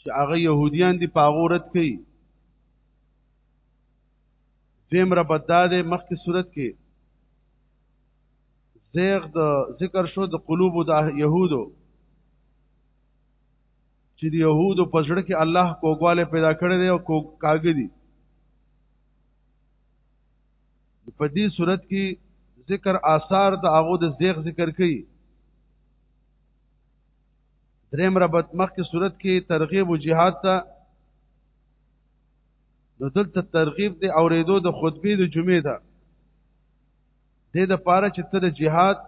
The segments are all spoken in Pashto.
چې هغه يهوديان دي په هغه رد کوي دیم ربط دا دی مخکې صورت کې زیغ د ذکر شو د قلوب د يهودو چې د يهودو په ځړ کې الله کوګواله پیدا کړی دی او کوګاګي دي په دې صورت کې ذکر آثار د هغه د زیغ ذکر کوي دریم ربط مخکې صورت کې ترغیب او جهاد ته نو دلته ترغیب دی اوریدو د خطبه د جمعې ده د دې لپاره چې ته د جهاد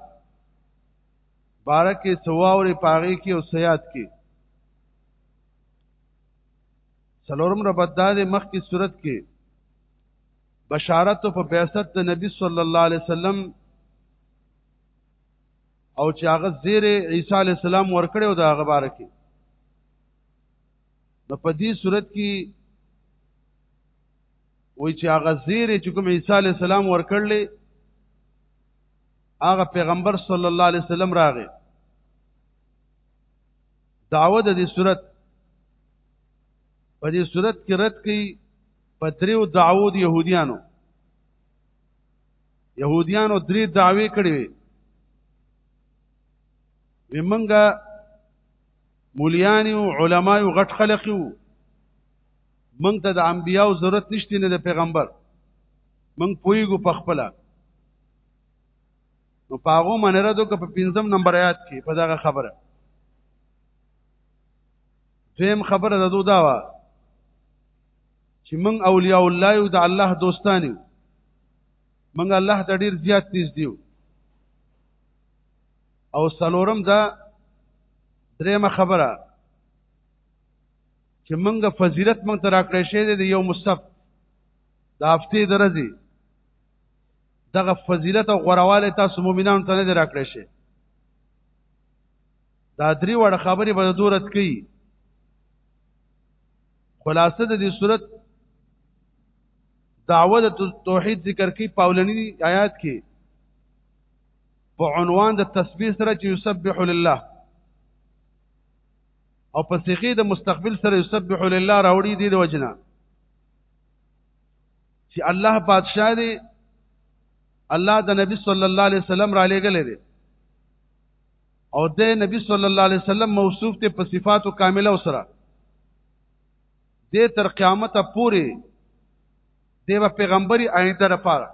بارکه سواوري پاغي کې او سیاد کې سلورم ربط دا د مخ کی صورت کې بشارت په بعثت د نبی صلی الله علیه وسلم او چې هغه زیر عیسی علی السلام ورکړي او دا هغه بار کې نو په دې صورت کې وای چې هغه زیر چې کوم عیسی علی السلام ورکړل هغه پیغمبر صلی الله علیه وسلم راغی داوه د دې صورت په دې صورت کې رد کړي په دریو دعوود يهوديانو يهوديانو درې دعوی کړې وي ومنګه مولیان او علما او غټ خلق یو منګ ته د انبیاو ضرورت نشته نه د پیغمبر منګ پویګو پخپلا نو پاغو منره دو که په پنځم نمبر آیات کې په دغه خبره دویم خبره د دوه دا وا چې موږ اولیاء الله یو د الله دوستان یو موږ الله ته ډیر زیات نږدې یو او سلورم دا درېمه خبره چې موږ فضیلت موږ ته راکړی شوی دی د یو مصطف د هفتې د ورځې دغه فضیلت او غورواله تاسو مؤمنانو ته نه دی راکړی شوی دا درې وړه خبرې به د دورت کوي خلاصه د دې صورت دعوه د توحید ذکر کوي پاولنی آیات کې په عنوان د تسبیح سره چې یسبح لله او په صيغه د مستقبل سره یسبح لله راوړي دي د وجنا چې الله بادشاہ دی الله د نبی صلی الله علیه وسلم را لېګلې دی او د نبی صلی الله علیه وسلم موصوف ته په صفاتو کامله سره د تر قیامت پورې د پیغمبري آینده لپاره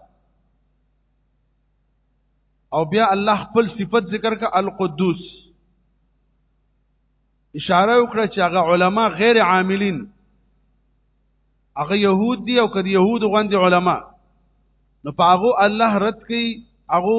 او بیا الله خپل صفت ذکر کا القدوس اشاره وکړه چې هغه علما غیر عاملین هغه يهود دي او کدي يهود غوندي علما نو پاغو الله رد کوي هغه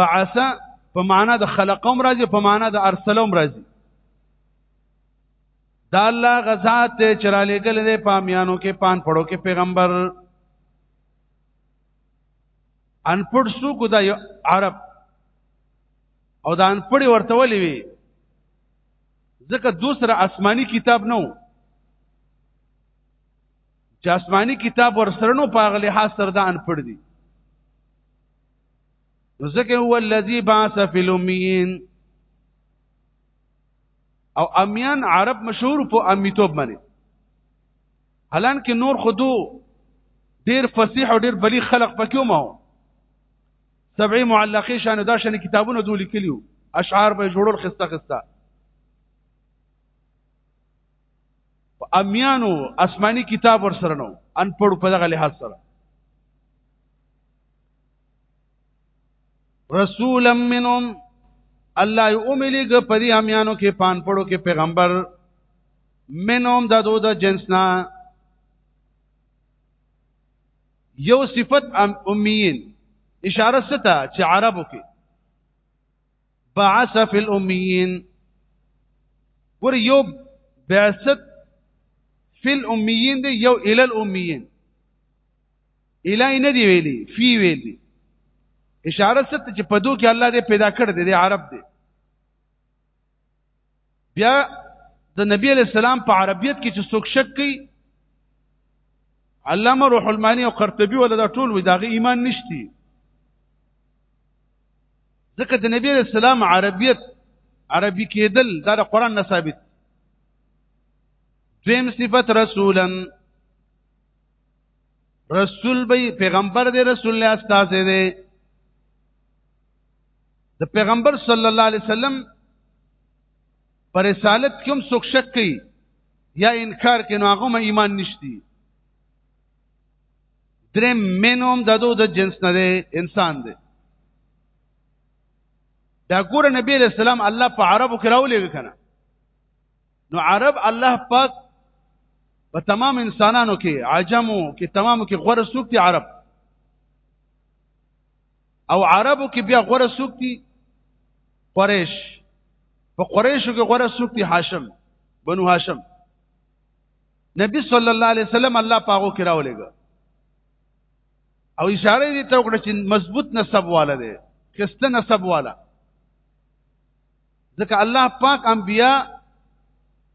بعث په معنا د خلقوم راځي په معنا د ارسلوم راځي دا الله غزاد ته چرالې ګل دې پامیانو کې پان پړو کې پیغمبر ان پړ سو کو دا عرب او دا ان پړ ورته ولې وي ځکه دوسر آسمانی کتاب نو چې آسمانی کتاب ورسره نو پاغلی حاصل دا ان پړ دي نو ځکه هو الذی بعث فی الامیین او امیان عرب مشهور په امیتوب باندې هلان کې نور خودو ډیر فصیح او ډیر بلی خلق پکې مو سبعی معلقې شان دا شان کتابونه دوی لیکلیو اشعار به جوړول خسته خسته امیانو آسمانی کتاب ور سره نو ان پړو په دغه لحاظ سره رسولا منهم الله یې اوملي ګ پري امیانو کې پان پړو کې پیغمبر منهم د دو د جنسنا یو صفت امیین اشاره ستا چې عربو کې بعث فی الامیین ور یو بعثت فی الامیین دی یو الی الامیین الای نه دی ویلی فی ویلی اشاره ست چې په دوه کې الله دې پیدا کړ دې عرب دې بیا د نبی علی السلام په عربیت کې چې څوک شک کوي علامه روح المانی او قرطبي ولا دا ټول وي داغه ایمان نشتی ځکه د نبی علی السلام عربیت عربي کېدل دا د قران نه ثابت دویم صفت رسولا رسول به پیغمبر دی رسول الله استاد دی د پیغمبر صلی الله علیه وسلم پر رسالت کوم څوک شک کوي یا انکار کوي نو هغه مې ایمان نشتی درې مینوم ددو د جنس نه دی انسان دی دا ګور نبی رسول الله الله په عربو کې راولې کنه نو عرب الله پاک په تمام انسانانو کې عجمو کې تمامو کې غوړه سوق دي عرب او عربو کې بیا غوړه سوق دي قریش په قریشو کې غوړه سوق دي هاشم بنو هاشم نبی صلی الله علیه وسلم الله پاغو کې راولېګا او اشاره دي ته وکړه چې مضبوط نسب والا دی خسته نسب والا ځکه الله پاک انبیا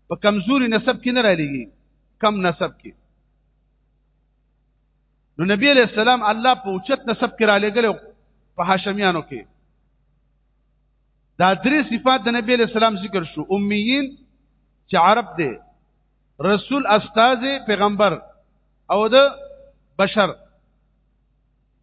په کمزوري نسب کې نه رالېږي کم نسب کې نو نبی علیہ السلام الله په اوچت نسب کې را لګل په هاشمیانو کې دا درې صفات د نبی علیہ السلام ذکر شو امیین چې عرب دی رسول استاد پیغمبر او د بشر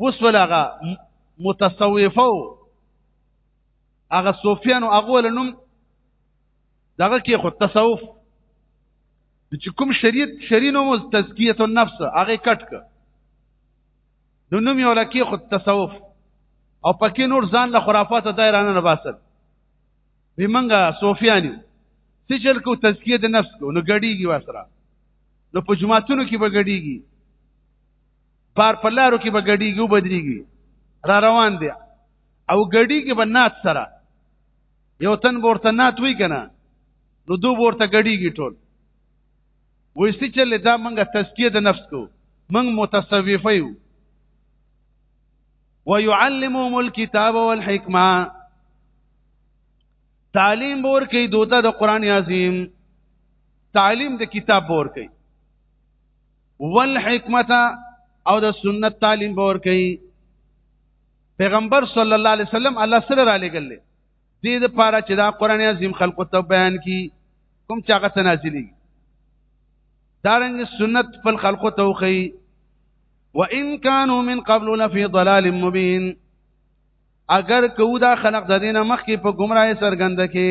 اوس ولغه متصوفو هغه صوفیانو هغه لنوم دغه کې خو تصوف چې کوم شریعت شرینو مو تزکیه النفس هغه کټ ک نو نوم یو لکه خو تصوف او پکې نور ځان له خرافات دایرانه نه باسل به منګه صوفیانو چې چل کو تزکیه د نفس کو نو غړیږي وسره نو په جمعاتونو کې به غړیږي پار په لارو کې به ګډیږي او بدریږي را روان دي او ګډیږي به نات سره یو تن ورته نات وی کنه نو دو ورته ګډیږي ټول وېستي چې دا منګه تزکیه د نفس کو من متصوفه یو ويعلمهم الكتاب والحکمه تعلیم بور کوي دوته د قران عظیم تعلیم د کتاب بور کوي والحکمت او د سنت تعلیم باور کوي پیغمبر صلی الله علیه وسلم الله سره را لګل دي د پاره چې دا قران عظیم خلق ته بیان کی کوم چې هغه تنازلی دارنګ سنت پر خلق ته وخی وان كانوا من قبل لفي ضلال مبين اگر کو دا خلق د دینه مخ کې په گمراهی سرګند کې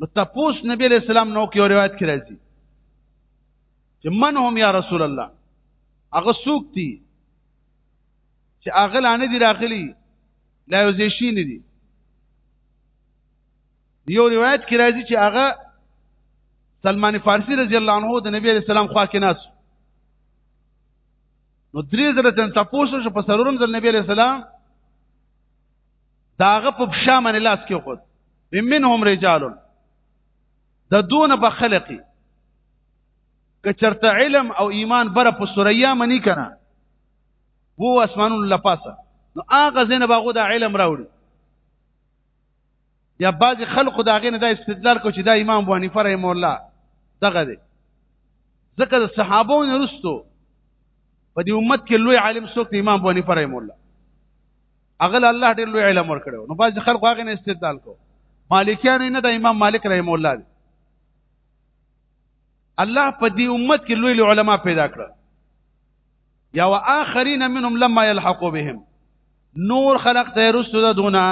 نو تپوس نبی علیہ السلام نو کې روایت کې راځي چې من هم یا رسول الله هغه سوق دي چې هغه لانه دي راغلي لا یو ځشي نه دي یو روایت کې راځي چې هغه سلمان فارسی رضی الله عنه د نبی علیہ السلام خوا کې ناس نو درې زره تن تاسو شو په سرورم د نبی علیہ السلام داغه په بشا من لاس کې خود منهم رجال د دون په خلقي که چرته علم او ایمان بره په سوریا منی کنه وو اسمانون لپاسه نو هغه زنه باغو د علم راوړي یا بعض خلکو دا غینه د استدلال کو چې دا امام بو حنیفه رحم الله دغه دی ځکه د صحابو نه رستو په دې امت کې لوی عالم څوک دی امام بو حنیفه رحم الله هغه الله ډېر لوی علم ورکړو نو باز خلکو هغه نه استدلال کو مالکیان نه د امام مالک رحم الله دی الله په دې امت کې لوی لوی علما پیدا کړ یا واخرین منهم لما يلحقوا بهم نور خلق ته رسو ده دونه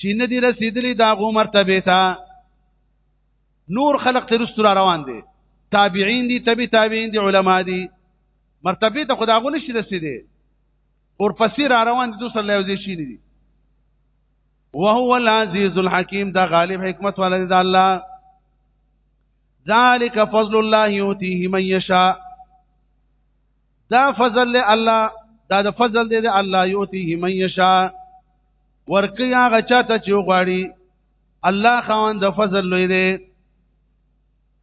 چې نه دي رسیدلی دا غو مرتبه ته نور خلق ته رسو را روان دي تابعین دي تبي تابعین دي علما دي مرتبه ته خداغو نشي رسیدلی ورپسې را روان دي دوی سره یو ځای شي دي وهو العزیز الحکیم دا غالب حکمت والا دی دا الله ذالک فضل الله یؤتیه من یشاء دا فضل له الله دا د فضل دی د الله یؤتیه من یشاء ورکی هغه چاته چې غواړي الله خوان د فضل لوی دی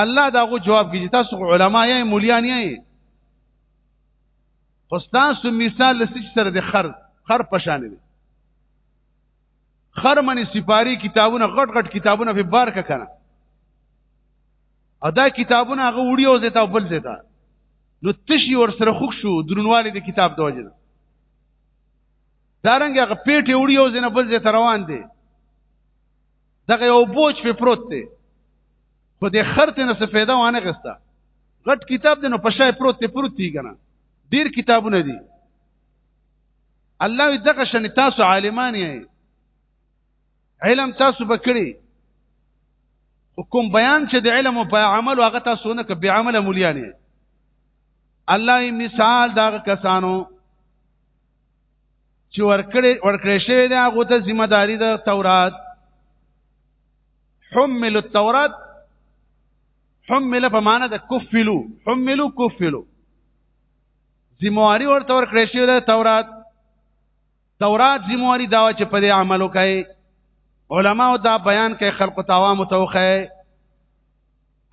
الله دا غو جواب کیږي تاسو علما یې مولیان یې خو تاسو مثال لسی سره د خر خر پشان دي خر منی سپاری کتابونه غټ غټ کتابونه په بار کا کنه ادا کتابونه هغه وډیو زیتا بل زیتا نو تشي ور سره خوښ شو درنواله د کتاب د وجه دارنګ هغه پیټه وډیو زنه بل زیتا روان دي دغه یو بوج په پروت دی خو د خرته نه څه پیدا وانه غستا غټ کتاب دی نو په شای پروت دی پروت دی کنه ډیر کتابونه دي الله دغه شنه تاسو عالمان یې علم تاسو بکړي حکم بیان چې د علم او په عمل هغه تاسو نه کوي عمل مليانه الله مثال دا کسانو چې ورکړې ورکړې شوی دی هغه ته ذمہ داری د تورات حمل التورات حمل په معنا د کفلو حملو کفلو ذمہواری ورته ورکړې شوی دی تورات تورات ذمہواری دا چې په دې عمل وکړي علما دا بیان کوي خلق تعوام توخه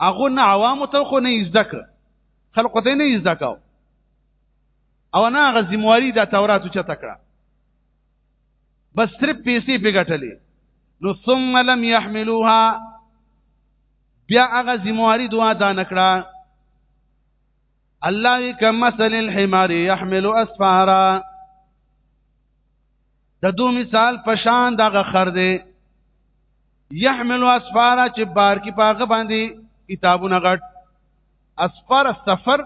هغه نه عوام توخه نه ذکر خلق ته نه ذکر او نه هغه ذمہواری د تورات چته کړه بس صرف پیسې په ګټلې نو ثم لم يحملوها بیا هغه ذمہواری دوا دا نکړه الله کمثل الحمار يحمل اسفارا د دو مثال پشان دغه خر دی يحمل اسفارا چې بار کې پاغه باندې کتابونه غټ اسفار سفر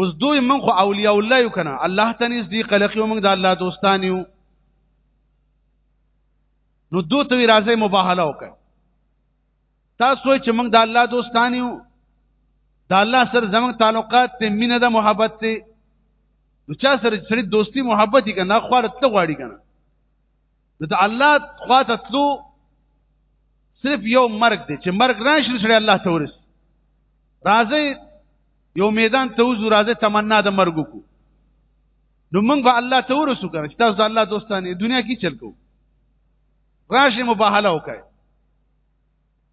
اوس دوی من خو اولیاء الله یو کنه الله ته نږدې قلق یو موږ د الله دوستان یو نو دوی ته راځي مباهله وکړه تاسو چې موږ د الله دوستان یو د الله سره زموږ تعلقات ته مینه ده محبت ته نو چا سره چې دوستی محبت یې کنه خو ته غواړي کنه نو د الله خوا ته تلو صرف یو مرګ دی چې مرګ راشي سره الله ته ورس راځي یو میدان ته وځو راځي تمنا د مرګ کو نو موږ به الله ته ورسو کنه چې تاسو د الله دوستان دنیا کې چل کو راشي مباهله وکړي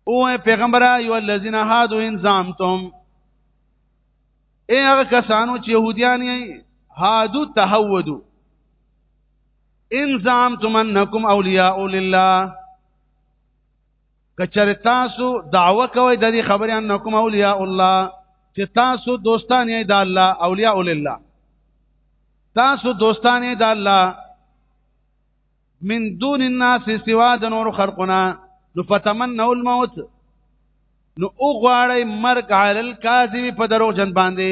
او پیغمبر ایو الذین هادو ان زعمتم اے هغه کسانو چې يهوديان یې هادو تهودو ان زعمتم انکم اولیاء لله کچر تاسو دعوه کوي د دې خبرې انکم اولیاء الله چې تاسو دوستان یې د الله اولیاء لله تاسو دوستان یې د الله من دون الناس سوا د نور خلقنا نو فتمنوا الموت نو او غواړی مرګ علی الکاذب په دروغ جن باندې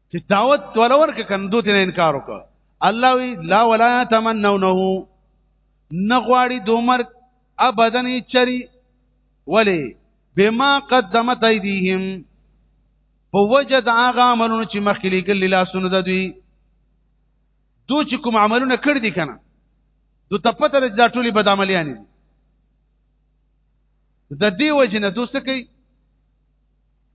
چې دعوت ولا ورکه کندو ته انکار وکړه الله وی لا ولا تمنونه نغواړي دومر ابدن چری ولی بما قدمت ایدیهم په وجد هغه عملونه چې مخکې لیکل لا سن د دوی دو چې کوم عملونه کړ دي کنه دو تپته د ټولي بد عملیان دي د دې وجه نه دوست کوي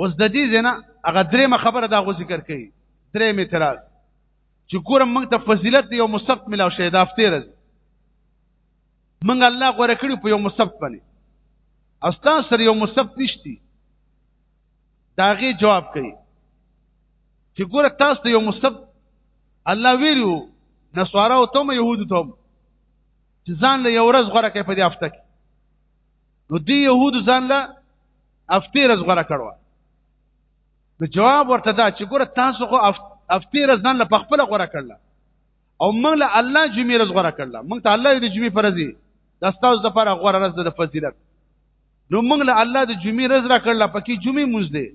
اوس د دې زنه هغه درې مخ خبره دا غو ذکر کړي درې می اعتراض چې ګورم موږ ته فضیلت یو مسبت ملاو شه دا افته رز موږ الله غوړه کړی په یو مسبت باندې استاد سره یو مسبت نشتی داغه جواب کوي چې ګوره تاسو ته یو مسبت الله ویلو نسوارا او ته يهود ته چې ځان له یو ورځ غوړه کې په دې افته کې نو دی يهود ځان له افتیر از غره کړو نو جواب ورته دا چې ګوره تاسو خو افتیر از ځان له خپل غره کړل او موږ له الله جمعې رز غره کړل موږ ته الله دې جمعې فرضي دا تاسو د پر غره رز د فضیلت نو موږ له الله د جمعې رز را کړل پکې جمعې موږ دې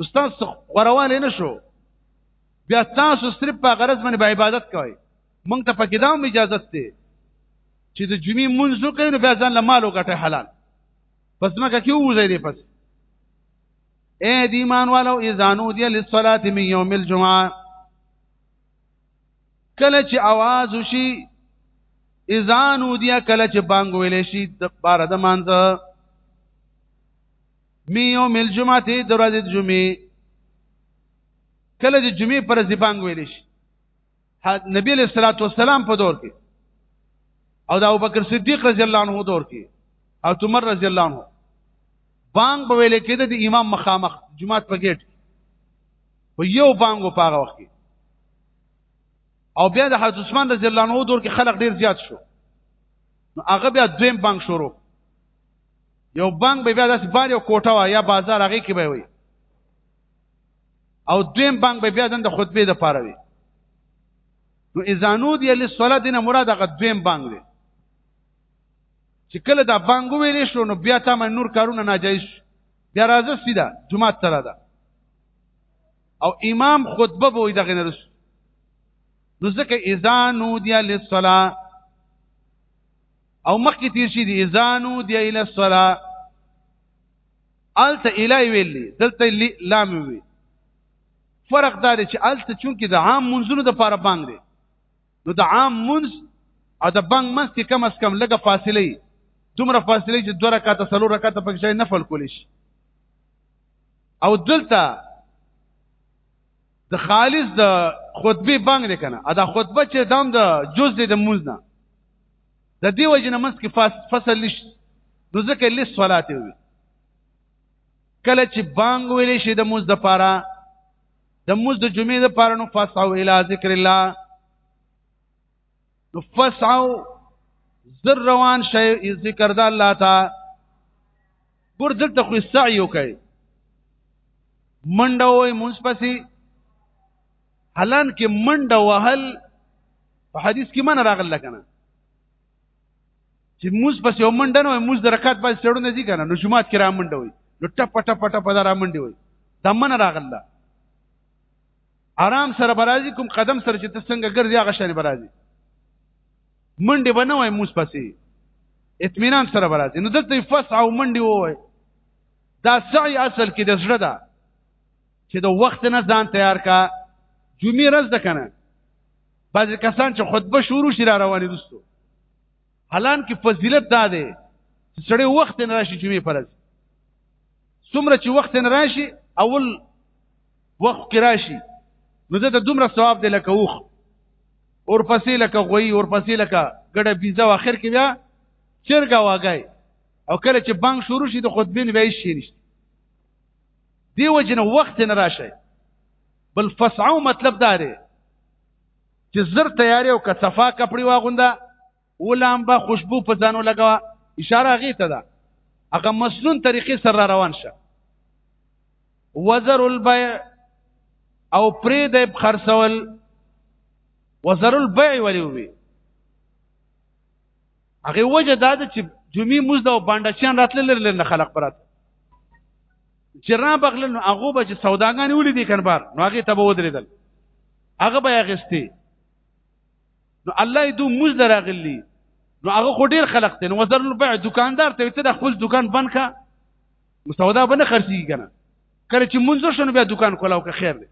استاد غروان نه شو بیا تاسو صرف په غرض باندې عبادت کوئ مونږ ته پکې دا هم اجازه سته چې د جمعې مونږ وکړو نو بیا ځان له مالو ګټه حلال پس مکه کې وځي دی پس اے دی ایمان والو اذانو دی للصلاه من یوم الجمعه کله چې आवाज وشي اذانو دی کله چې بانګ ویل شي د بار د مانځه می یوم الجمعه ته درځي جمعې کله چې جمعې پر ځبانګ ویل شي نبی علیہ الصلوۃ والسلام په دور کې او د ابوبکر صدیق رضی الله عنه دور کې او عمر رضی الله عنه بانګ په ویل کې د امام مخامخ جمعات په گیټ په یو بانګو پاره وخت کې او بیا د حضرت عثمان رضی الله عنه دور کې خلک ډیر زیات شو نو هغه بیا دویم بانګ شروع یو بانګ به بیا داسې بار یو کوټه وا یا بازار هغه کې به وي او دویم بانګ به بیا د خطبه د پاره وي نو اذا نودي للصلاه دینه مراد هغه دویم بانګ دی چې کله دا بانګ ویل شو نو بیا تا نور کارونه ناجایز بیا راځه سیدا جمعه تر ده او امام خطبه وې دغه نرس نو ځکه اذا نودي للصلاه او مخکې تیر شي دي اذا نودي الى الصلاه الته الای ویل دلته لام وی فرق دا دی چې الته چونکی د عام منځونو د پاره بانګ دی نو د عام منځ او د بانګ منځ کې کم از کم لګه فاصله دومره فاصله چې دوه رکعات سلو رکعات پکې ځای نفل کول شي او دلته د خالص د خطبه بانګ نه کنه دا خطبه چې دام د جز د منځ نه د دې وجه نه منځ کې فصل نشته نو ځکه لس صلات وي کله چې بانګ ویل شي د موز د پاره د موز د جمعې د پاره نو فسعو الی ذکر الله نو فسعو زر روان شي ذکر د الله تا ګور دلته خو سعی وکړي منډه وای مونږ پسې حلان کې منډه وهل په حدیث کې من راغله کنه چې موز پس یو منډه نه موز د رکعت پس چړونه دي کنه نو جمعات کې را منډه وي نو ټپ ټپ ټپ دا را منډه وي دا من راغله آرام سره برازي کوم قدم سره چې تسنګ ګرځي هغه شان برازي منډه بنه وای موز پسې اطمینان سره برازي نو دلته فسع او منډه وای دا سعی اصل کې د زړه ده چې د وخت نه ځان تیار کا جمعې ورځ ده کنه بعضې کسان چې خطبه شروع شي را روانې دوستو حالان کې فضیلت دا دی چې سړی وخت نه راشي جمعې پر ورځ څومره چې وخت نه راشي اول وخت کې راشي نو ده ته دومره ثواب دی لکه اوخ ورپسې لکه غوی ورپسې لکه ګډه بیزه او اخر کې بیا چرګه واګای او کله چې بانک شروع شي د خطبې نه به شي نشته دیو جن وخت نه راشي بل فسعو مطلب دا دی چې زر تیاری او که صفا کپړی واغونده ولام به خوشبو په ځانو لګوا اشاره غي ته ده هغه مسنون طریقې سره روان شه وزر البيع او پرې د خرڅول وزر البيع ولي وي هغه وجه دا ده چې جمعې موز دا باندچیان راتل لرل نه خلق پرات چرنا بغل نو هغه به چې سوداګانی ولې دي کنبار نو هغه ته به ودرېدل هغه به اغستی نو الله دې موز دراغلی نو هغه خو ډیر خلق ته نو وزر البيع دکاندار ته ته د خپل دکان بند کا مسودا بنه خرڅي کنه کله چې منځ شنو بیا دکان کولاو که خیر دی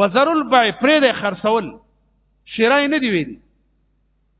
وزر البيع پرې د خرڅول شرای نه دی ویلي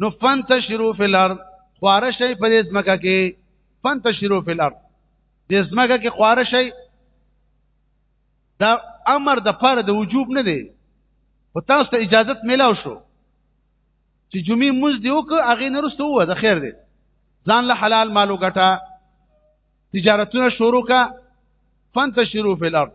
نو فانتشروا فی الارض خواره شي په دې ځمکه کې فانتشروا فی الارض دې ځمکه کې خواره شي دا امر د پاره د وجوب نه دی او تاسو ته اجازه ملاو شو چې جمعې مز دی وک هغه نرسته و د خیر دی ځان له حلال مالو ګټه تجارتونه شروع کا فانتشروا فی الارض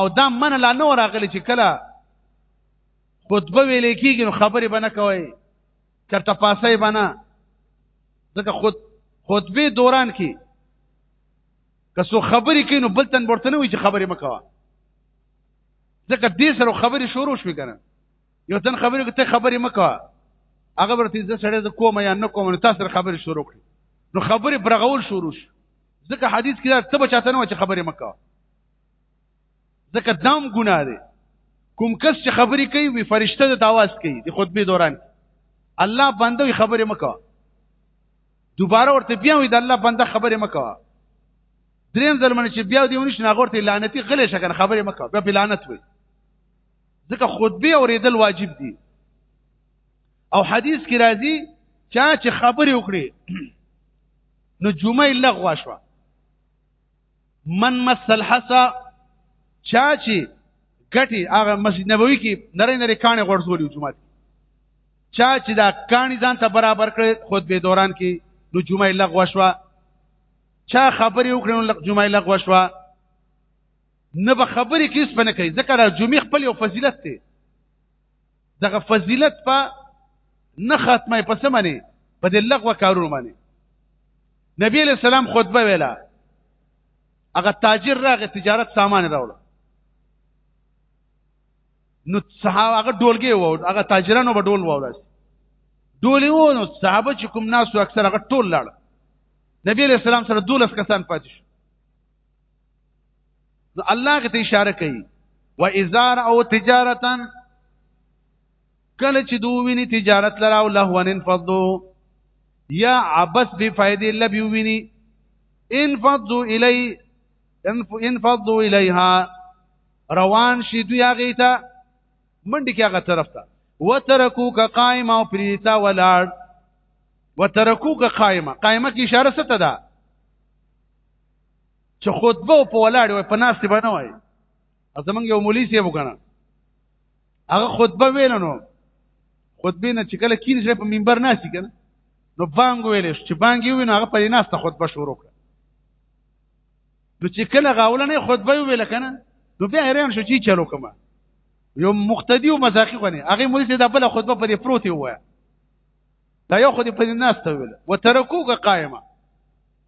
او دا من لا نو راغلی چې کله خطبه ویلې کیږي نو خبرې بنه کوي چرته پاسه بنه ځکه خود خطبه دوران کې که څو خبرې کینو بل تن ورته نه وي چې خبرې مکوا ځکه دې سره خبرې شروع شوې کنه یو تن خبرې کوي ته خبرې مکوا هغه ورته ځه سړی ز کوم یا نه کوم نو تاسو سره خبرې شروع کړي نو خبرې برغول شروع شو ځکه حدیث کې دا ته بچاته نه و چې خبرې مکوا ځکه دام ګناه دی کوم کس چې خبرې کوي وی فرشته د تاواز کوي د خطبه دوران الله بنده وی خبرې مکو دوباره ورته بیا وی د الله بنده خبرې مکو دریم ځل منه چې بیا دی ونش نه غورته لعنتی غلې شکن خبرې مکو بیا بلانت وی ځکه خطبه اوریدل واجب دي او حدیث کې راځي چا چې خبرې وکړي نو جمعه لغوا شوه من مس الحسا چا چې ګټي هغه مسجد نبوي کې نری نری کانه غړزولې جمعه چا چې دا کاني ځان ته برابر کړ خطبه دوران کې نو جمعه لغوه شو چا خبرې وکړې نو جمعه لغوه شو نه به خبرې کیس پنه کوي ځکه دا جمعه خپل یو فضیلت دی دغه فضیلت په نه ختمه په څه معنی په دې لغوه کارونو باندې نبی علیہ السلام خطبه ویلا هغه تاجر راغی تجارت سامان راوړ نو صحابه هغه ډولګي وو هغه تاجرانو به ډول وو ډولې وو نو صحابه چې کوم ناس اکثر هغه ټول لاړ نبی علیہ السلام سره دولس کسان پاتې شو نو الله غته اشاره کوي و ازار او تجارتا کله چې دوی ویني تجارت لرا او له ونن فضو یا عبس به فائدې لبي ویني ان فضو الی ان فضو الیها روان شي دوی هغه ته منډي کې هغه طرف ته وترکوک قائما او پریتا ولاړ وترکوک قائما قائما کی اشاره ست ده چې خطبه په ولاړ وي په ناس باندې وای زمونږ یو مولوی سی وکنه هغه خطبه ویل نو خطبه نه چې کله کینې شي په منبر ناسي کنه نو بانګ ویل چې بانګ یو نه هغه په ناس ته خطبه شروع کړه نو چې کله غاوله نه خطبه ویل کنه نو بیا حیران شو چې چلو کما یو مقتدی او مزاقی غني هغه مولوی سی دا بل خطبه په دې پروت وای دا یو خو دې په ناس ته ویل وترکوګه قائمه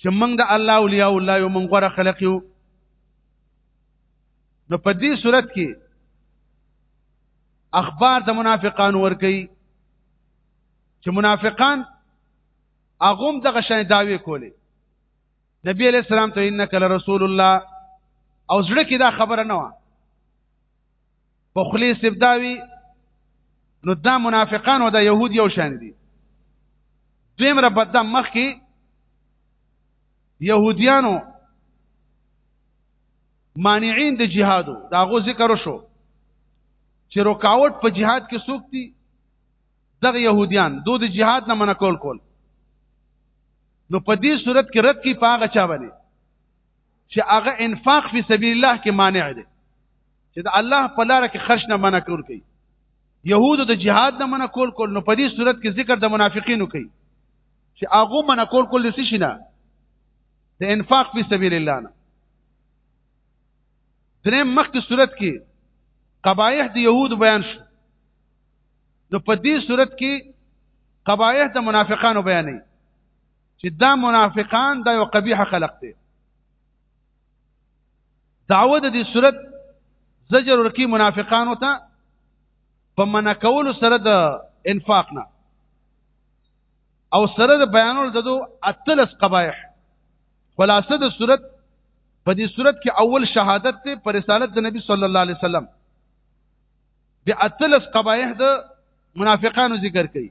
چې موږ د الله اولیاء الله یو موږ غره خلق یو نو په دې صورت کې اخبار د منافقان ور کوي چې منافقان اغم دغه شان داوی کولې نبی علیہ السلام ته انک لرسول الله او زړه کې دا خبره نه و په خلی استبداوی نو دا منافقان او دا يهود یو شان دي دویم رب د مخ کې يهوديانو مانعين د جهادو دا غو ذکر وشو چې رکاوټ په جهاد کې سوق دي دغه يهوديان دوی د جهاد نه منع کول کول نو په دې صورت کې رد کی پاغه چا باندې چې هغه انفاق فی سبیل الله کې مانع دی چې د الله په لار کې خرج نه منع کول کوي يهودو د جهاد نه منع کول کول نو په دې صورت کې ذکر د منافقینو کوي چې هغه منع کول کول د څه نه د انفاق فی سبیل الله نه درې مخکې صورت کې قبایح د يهود بیان شو نو په دې صورت کې قبایح د منافقانو بیانې چې دا منافقان دا یو قبیح خلق دی دعوه د دې صورت زجر ورکی منافقانو ته په منع کولو سره د انفاق نه او سره د بیانول ددو اتلس قبایح خلاصه د صورت په دې صورت کې اول شهادت ته پر رسالت د نبی صلی الله علیه وسلم بیا اتلس قبایح د منافقانو ذکر کړي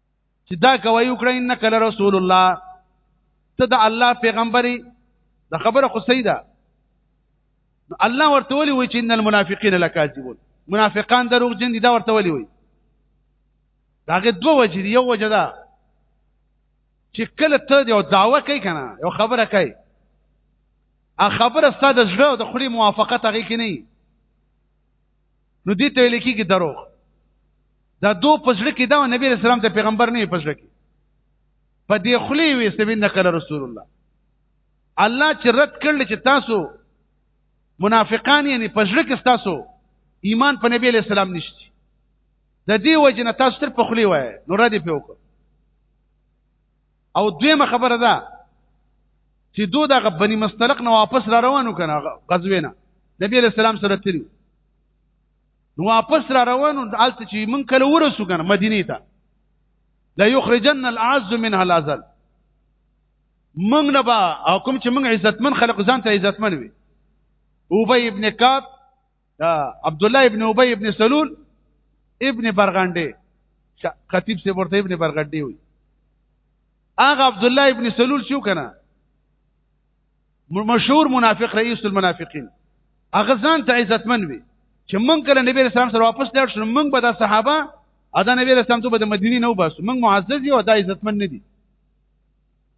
چې دا کوي وکړه انک لرسول الله ته د الله پیغمبري د خبره خو سیدا الله ورته ولي وي چې ان المنافقین لکاذبون منافقان دروغ جن دي دا ورته ولي وي داغه دوه وجې یو وجه ده چې کله ته یو داوا کوي کنه یو خبره کوي ا خبره ستاسو د زړه او د خوري موافقت هغه کې نه نو دې ته لیکي کې دروغ دا دو پسړه کې دا نبی رسول الله ته پیغمبر نه پسړه کې په دې خلی وي سبین نقل رسول الله الله چې رد کړل چې تاسو منافقان یعنی پسړه کې تاسو ایمان په نبی رسول الله نشته د دې وجنه تاسو تر په خلی وای نو را دې پیوکړه او دویمه خبره ده چې دوی دغه بنی مستلق نه واپس را روانو کنه غزوه نه نبی علیہ السلام سره تللی نو واپس را روانو الته چې من کله ورسو کنه مدینه ته لا یخرجن الاعز منها الازل موږ نه با او کوم چې موږ عزتمن خلق ځان ته عزتمن وي ابي ابن کعب دا عبد الله ابن ابي ابن سلول ابن برغنډي خطیب سے ورته ابن برغنډي وي هغه عبد الله ابن سلول شو کنه مشهور منافق رئیس المنافقین هغه ځان ته عزتمن وي چې مونږ کله نبی رسول الله سره واپس لاړ شو مونږ به د صحابه ادا نبی رسول الله ته د مدینه نه وباسو مونږ معزز یو دا عزتمن نه دي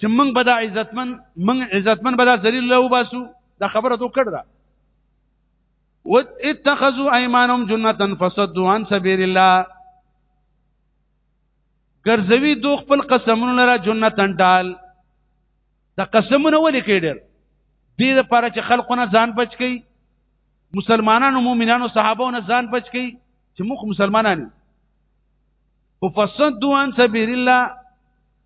چې موږ به دا عزتمن موږ عزتمن به دا ذلیل له وباسو دا خبره تو کړه و اتخذوا ايمانهم جنتا فصدوا عن سبيل الله ګرځوي دو خپل قسمونه لره جنتن ډال دا قسمونه ولې کېډر دې لپاره چې خلقونه ځان بچ کړي مسلمانانو مؤمنانو صحابهونو ځان بچ کړي چې موږ مسلمانان یو فصدوا عن سبيل الله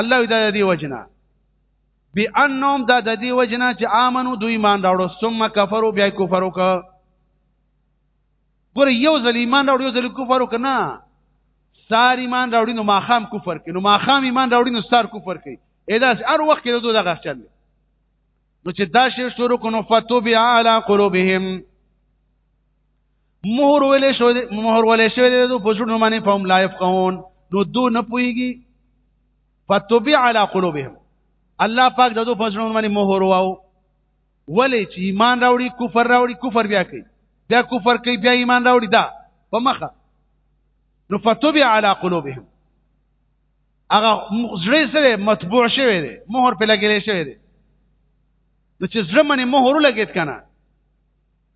الله دا د دې وجنه بانهم دا د دې وجنه چې امنو دوی ایمان راوړو ثم کفروا بیا کفر وک ګور یو ځل ایمان راوړو یو ځل کفر وک نه سار ایمان راوړي نو ماخام کفر کوي نو ماخام ایمان راوړي نو سار کفر کوي ادا هر وخت کې دوه دغه چل نو چې دا شی شروع کونو فتوبیا علی قلوبهم مهر ولې شو دي مهر ولې شو دي دو پسونو باندې فهم لا يفقهون نو دو نه پويږي فتوبي على قلوبهم الله پاک دو پسونو باندې مهر واو ولې چې ایمان راوړي کفر راوړي کفر بیا کوي بیا کفر کوي بیا ایمان راوړي دا په مخه نو فتوبي على قلوبهم هغه زړه سره مطبوع شوی دی مهر په لګیلې شوی دی نو چې زړه باندې مهر لګیت کنه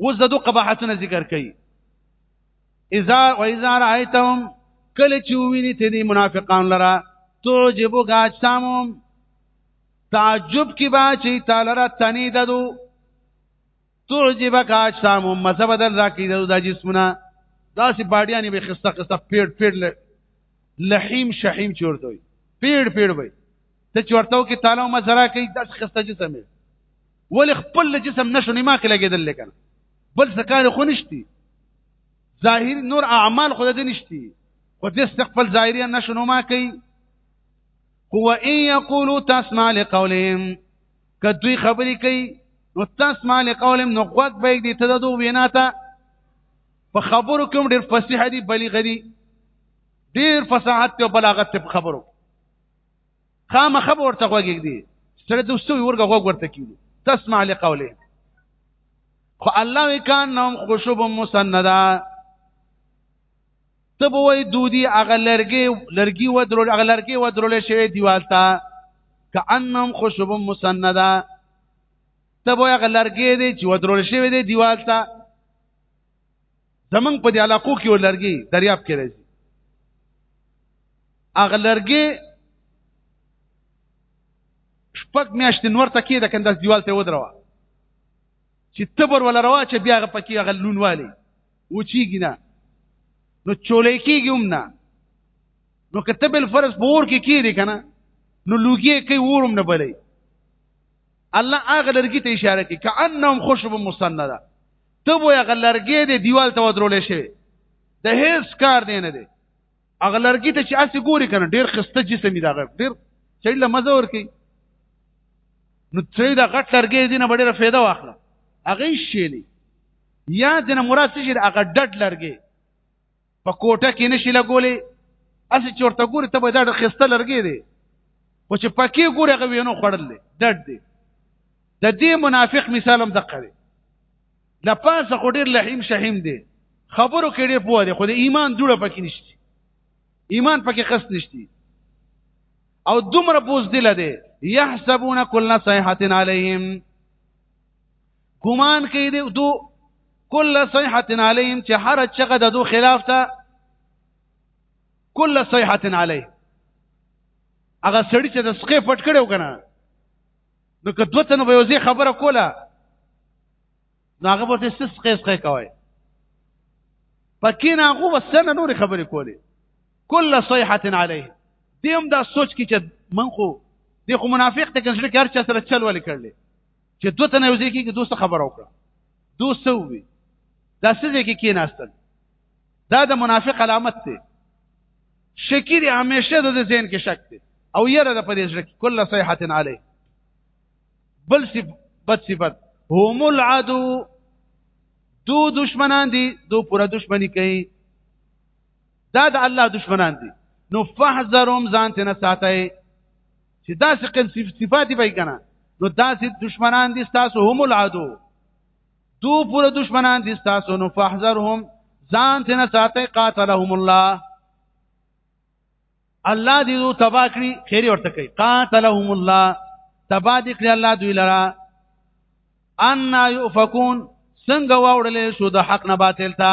اوس دغه قباحتونه ذکر کړي اذا واذا رايتهم کله چې ویني ته دي منافقان لره تعجبو غاجتامم تعجب کی با چې تعالی را تنی ددو تعجب غاجتامم مزه بدل را کی ددو د جسمونه داسې باډیانی به خسته خسته پیړ پیړ لحیم شحیم چورته وي پیړ پیړ وي ته چورته کې تعالی مزرا کوي داسې خسته جسم دی ول خپل جسم نشو نه ما کې لګیدل لکنه بل څه کار خو نشتی ظاهر نور اعمال خو دې نشتی خو دې خپل ظاهري نشو نه ما کوي هو ان یقولوا تسمع لقولهم کدوی خبرې کوي نو تسمع لقولهم نو غوږ به دې ته د دوه وینا ته په خبرو کې ډېر فصیح دي بلیغ دي ډېر فصاحت او بلاغت په خبرو خامخ به ورته غوږی دی سره دوستو ورګه غوږ ورته کیږي تسمع لقوله خو الله وکان نوم خشوب مسندا ته به وای دودي هغه لرګي لرګي و درول هغه لرګي و درول شوی دیوال ته کأنهم خشب مسنده ته به هغه لرګي دی چې و درول شوی دی دیوال ته زمنګ په دې علاقو کې ولرګي دریاب کې راځي اغه لرګي شپږ میاشتې نور تکې د کنداز دیوال ته ودروا چې تبر ولا روا چې بیا غ پکې غ لون والی و چیږي نه نو چولې کېږي هم نه نو کته بل فرض پور کې کېږي کنه نو لوګي کوي ورم نه بلې الله هغه لرګي ته اشاره کوي کأنهم خشب مصنده ته وای غلرګې دې دیوال ته ودرولې شي د هیڅ کار دی نه دی اغلرګي ته چې اسی ګوري کنه ډیر خسته جسم دی هغه ډیر چې له مزه ور کوي نو چې دا غټ لرګي دې نه ډیره فایده واخله هغه شي یا دنه مراد څه شي هغه ډډ لرګي په کوټه کې نشي لګولې اسی چورته ګوري ته به دا خسته لرګي دی او چې پکې ګوري هغه وینو خړل دی ډډ دی د دې منافق مثال هم دقه دی لپاسه خو ډیر لحیم شحیم دی خبرو کې ډیر پوه دی خو د ایمان جوړه پکې نشته ایمان پکې خست نشته او دومره بوز دل دی يحسبون كل صيحه عليهم ګمان کوي دی دو کل صيحه عليهم چې هر چغه د دو خلاف ته کل صيحه عليه هغه سړی چې د سقې پټ کړو کنه نو که دوته نو به یوځي خبره کوله نو هغه به څه سقې سقې کوي پکې نه هغه وسنه نور خبرې کولې کل صيحه عليه دیم دا سوچ کی چې من خو دی خو منافق ته کنځل کار چې سره چل ولې کړلې چې دوه تنه یو ځای کې دوست خبرو کړه دوست وي دا څه ځای کې کېناستل دا د منافق علامت دی شکی دی همیشه د ذهن کې شک دی او یره د پدې شک کله صیحتن علی بل سی بد صفت هم العدو دو دشمنان دي دو پورا دشمنی کوي دا د الله دشمنان دي نو فحذرهم ځان ته نه ساتي چې داسې قسم صفات به کنه نو داسې دشمنان دي تاسو هم العدو دو پورا دشمنان دي تاسو نو فاحذرهم ځان ته نه ساتي قاتلهم الله الله دې دو تبا کړی خیر ورته کوي قاتلهم الله تبا دې کړی الله دوی لرا ان یؤفکون څنګه واوړل شو د حق نه باطل ته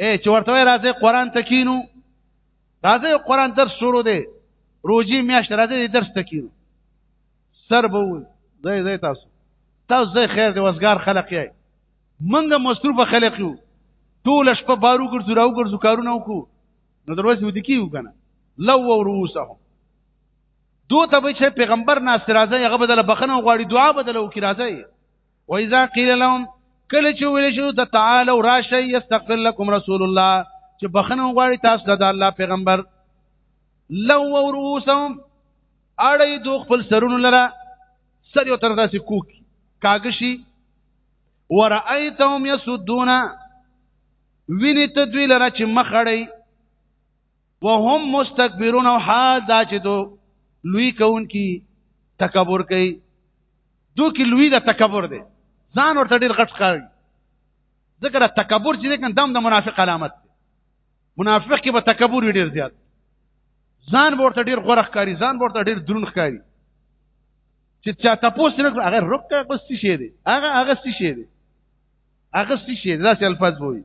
اے چې ورته راځي قران تکینو راځي قران درس شروع دی روزي میاشت راځي درس تکینو سر به وي زې زې تاسو تاسو زې خیر دی وسګار خلق یې منګه مصروف خلق یو ټول شپه بارو ګرځو راو ګرځو کارونه وکړو نو دروازه ودی کیو کنه لو ورؤسهم دوته به چې پیغمبر ناصر راځي هغه بدله بخنه غواړي دعا بدله وکړي راځي و اذا قيل لهم کله چې ویل شو ته تعالی او راشي یستغفر لكم رسول الله چې بخنه غواړي تاسو ته د الله پیغمبر لو ورؤسهم اړې دو خپل سرونو لره سر یو تر داسې کوک کاغشي ورأيتهم يسدون ویني تدوی لره چې مخړی وهم مستكبرون او حال دا چې دو لوی کون کی تکبر کوي دو کې لوی دا تکبر دی ځان ورته ډیر غټ ښکاري ذکر تکبر چې کنه دم د منافق علامت منافق کې به تکبر ډیر زیات ځان ورته ډیر غوړه ښکاري ځان ورته ډیر درون ښکاري چې چا تاسو نه هغه رکه غوستي شه دي هغه هغه ستي شه دي هغه ستي شه دي دا الفاظ وایي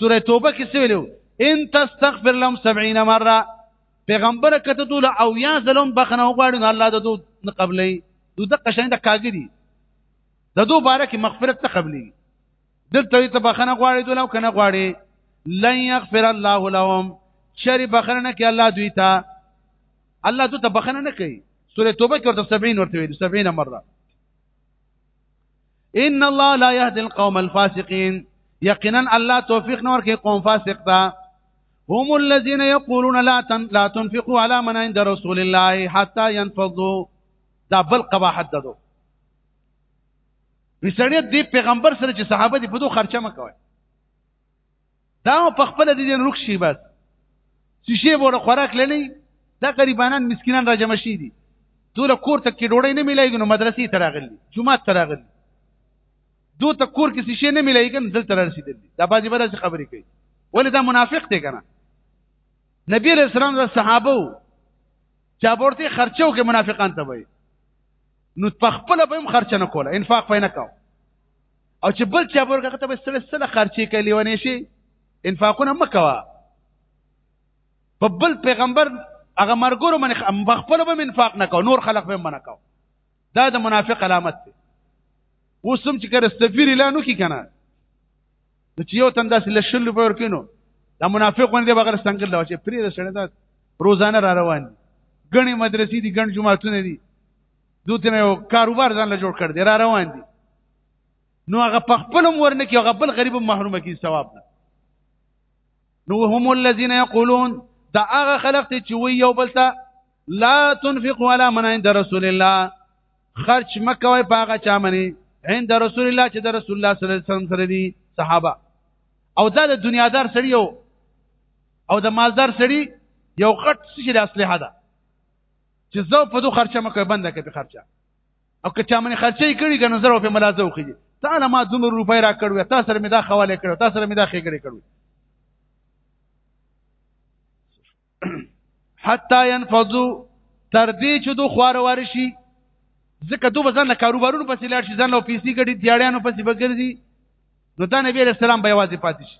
سوره توبه کې څه ویلو ان تستغفر لهم 70 مره پیغمبر کته دول او یا ظلم بخنه وغواړي نو الله د دو نه قبلې دو د قشنه د کاګری د دو باره کې مغفرت ته قبلې دلته ته بخنه غواړي دول او کنه غواړي لن يغفر الله لهم شری بخنه نه کې الله دوی ته الله دوی ته بخنه نه کوي سوره توبه کې ورته 70 ورته ویل 70 مره ان الله لا يهدي القوم الفاسقين یقینا الله توفیق نور کې قوم فاسق تا هم الذين يقولون لا تن لا تنفقوا على من عند رسول الله حتى ينفضوا دا بل قباحت ده دو وسړی دی پیغمبر سره چې صحابه دی په دوه خرچه مکوي دا په خپل د دې رخ شي بس چې شی بوره خوراک لنی دا غریبانان مسکینان را جمع شي دي دوله کور ته کې ډوړې نه ملایږي نو مدرسې ته راغلي جمعه ته راغلي دو ته کور کې څه شي نه ملایږي نو دلته رسیدل دا بازي بل څه خبرې کوي ولې دا منافق دی کنه نبی رسول الله صحابه چا ورته خرچو کې منافقان ته وایي نو په خپل به هم خرچ نه کوله انفاق پې نه کاوه او چې بل چا ورکه ته به سره سره خرچې کوي لیونی شي انفاقونه مکوا په بل پیغمبر هغه مرګورو باندې بخپل به انفاق نه کو نور خلق به منع کو دا د منافق علامت دی وسم چې کړه استغفار اعلان وکي کنه نو چې یو تنداس لشل په ورکینو دا منافق باندې بغیر څنګه لا چې پری رسنه دا روزانه را روان غني مدرسې دي غن جمعهتون دي دوی ته کاروبار ځان له جوړ کړ دي را روان دي نو هغه په خپل عمر نه کې هغه بل غریب محروم کی ثواب نه نو هم الذين يقولون دا هغه خلق چې وی یو بل ته لا تنفقوا على من عند رسول الله خرج مکوي پاغه چا منی عند رسول الله چې د رسول الله صلی الله علیه وسلم سره دي صحابه او دا د دنیادار سړی یو او د مالدار سړی یو غټ څه چې د اصله ده چې زو په دوه خرچه مکه بنده کې په خرچه او که چا منې خرچې کړي کنه زر په ملازه وخی تعالی ما دومره روپۍ را کړو تاسو سره مې دا خواله کړو تاسو سره مې دا خېګړې کړو حتا ينفذو تر دې چې دو خوار ورشي ځکه دوی ځان له کاروبارونو پسې لاړ شي ځان له پیسې ګټي دیاړیانو پسې بګرځي نو دا نبی رسول الله به یوازې پاتې شي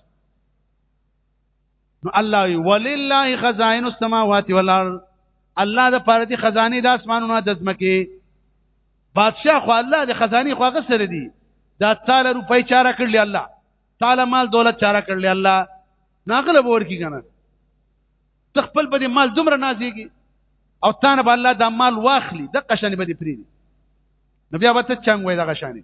نو الله وی ولله خزائن السماوات والارض الله د پاره دي خزاني د اسمانونو د زمکه بادشاہ خو الله د خزاني خو هغه سره دي دا تعالی روپۍ چاره کړل الله تعالی مال دولت چاره کړل الله ناغله ور کی کنه تخپل په مال دومره نازيږي او تانه به الله دا مال واخلي د قشنه به دي پری نبي ابته چنګ وای دا قشنه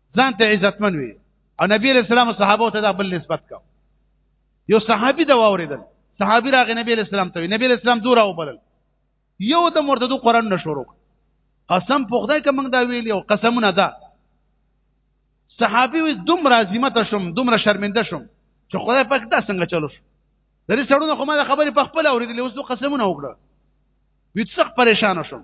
ځان ته عزتمن وي او نبی رسول الله صحابه ته دا بل نسبت کاو یو صحابي دا واوریدل صحابي راغی نبی رسول الله ته نبی رسول الله دورا وبلل یو د مرتدو قران نشورو قسم په خدای کوم دا ویلی او قسمونه ده صحابي وي دومره عظمت شوم دومره شرمنده شوم چې خدای پاک دا څنګه چلو شو د دې سړونو خو ما د خبرې په خپل اورېدلې اوس دوه قسمونه وکړه وڅخ پریشان شوم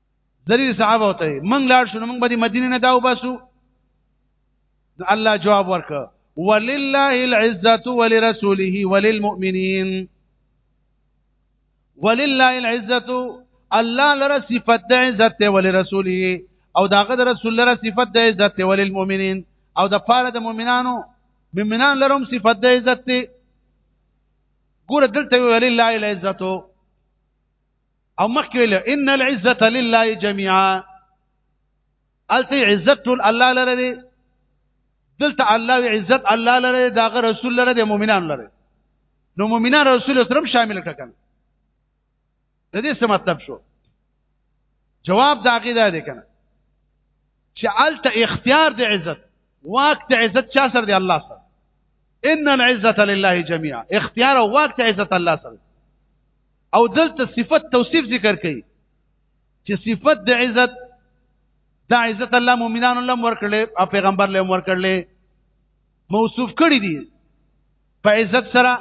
ذلیل صحابه وته موږ لاړ شو موږ به مدینه نه داو باسو الله جواب ورک ولله العزه ولرسوله وللمؤمنین ولله العزه الله لره صفت د عزت ته ولرسوله او داغه د رسول لره صفت د عزت ته وللمؤمنین او د پاره د مؤمنانو مؤمنان لرم صفت د عزت ته ګوره دلته ولله العزه او مخکې ویل ان العزه لله جميعا الته عزت ټول الله لره دی دلته الله عزت الله لره دی داغه رسول لره دی مؤمنان لره نو مؤمنان رسول سره شامل کړل د دې څه مطلب شو جواب دا غیدا دی کنه چې الته اختیار د عزت واک د عزت چا سره دی الله سره ان العزه لله جميعا اختیار او واک د عزت الله سره او دلته صفت توصیف ذکر کړي چې صفت د عزت دا عزت الله مؤمنانو لم ورکړي او پیغمبر لم ورکړي موصوف کړي دي په عزت سره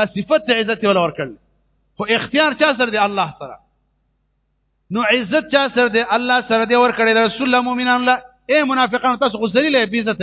دا صفت د عزت ولا ورکړي خو اختیار چا سره دی الله سره نو عزت چا سره دی الله سره دی ورکړي رسول الله مؤمنانو لا اے منافقان تاسو غزري له عزت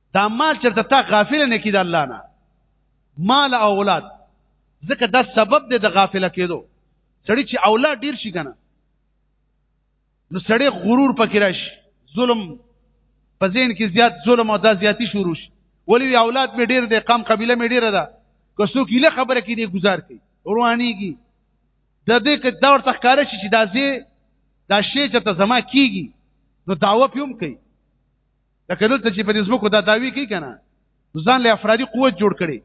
دا مال چرته تا غافل نه کید الله نه مال او اولاد ځکه دا سبب دی د غافل کېدو سړی چې اولاد ډیر شي کنه نو سړی غرور پکې راشي ظلم په ذهن کې زیات ظلم او دا زیاتی شروع شي ولی اولاد مې ډیر دی قام قبيله مې ډیره ده که څوک یې خبره کې دی گزار کوي روانيږي د دې کې دا ورته ښکار شي چې دا زی دا شی چې ته زما کیږي نو داوا پیوم کوي لکه دلته چې په دې ځمکو دا داوی کوي کنه ځان له افرادي قوت جوړ کړي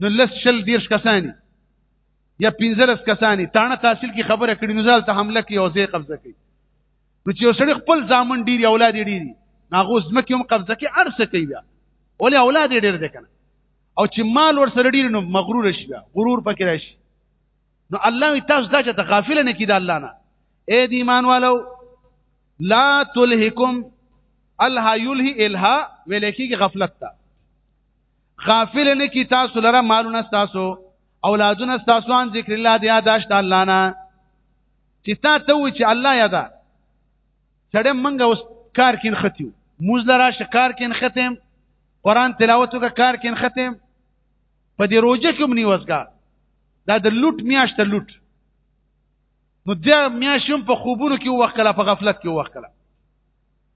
نو لس شل دیرش کسانی یا پنځلس کسانی تاڼه تحصیل کی خبره کړي نزال ته حمله کوي او ځای قبضه کوي نو چې وسړي خپل ځامن ډیر اولاد ډیر ناغو ځمکه هم قبضه کوي ارسه کوي بیا ولې اولاد ډیر دي کنه او چې مال ور سره ډیر نو مغرور شي غرور پکې راشي نو الله تاسو دا چې غافل نه کیدا الله نه اے دی ایمان والو لا تلهکم الها یلهی الها ولیکي غفلت ته غافل نه کی تاسو لره مالونه تاسو اولادونه تاسو ان ذکر الله دی یاداشت الله نه چې تا ته و چې الله یادا سړی منګه اوس کار کین ختیو موز لرا شکار کین ختم قران تلاوت وکړه کار کین ختم په دې روزه کې مونږ نیوځګا دا د لوټ میاشت لوټ نو دا میاشم په خوبونو کې وکړه په غفلت کې وکړه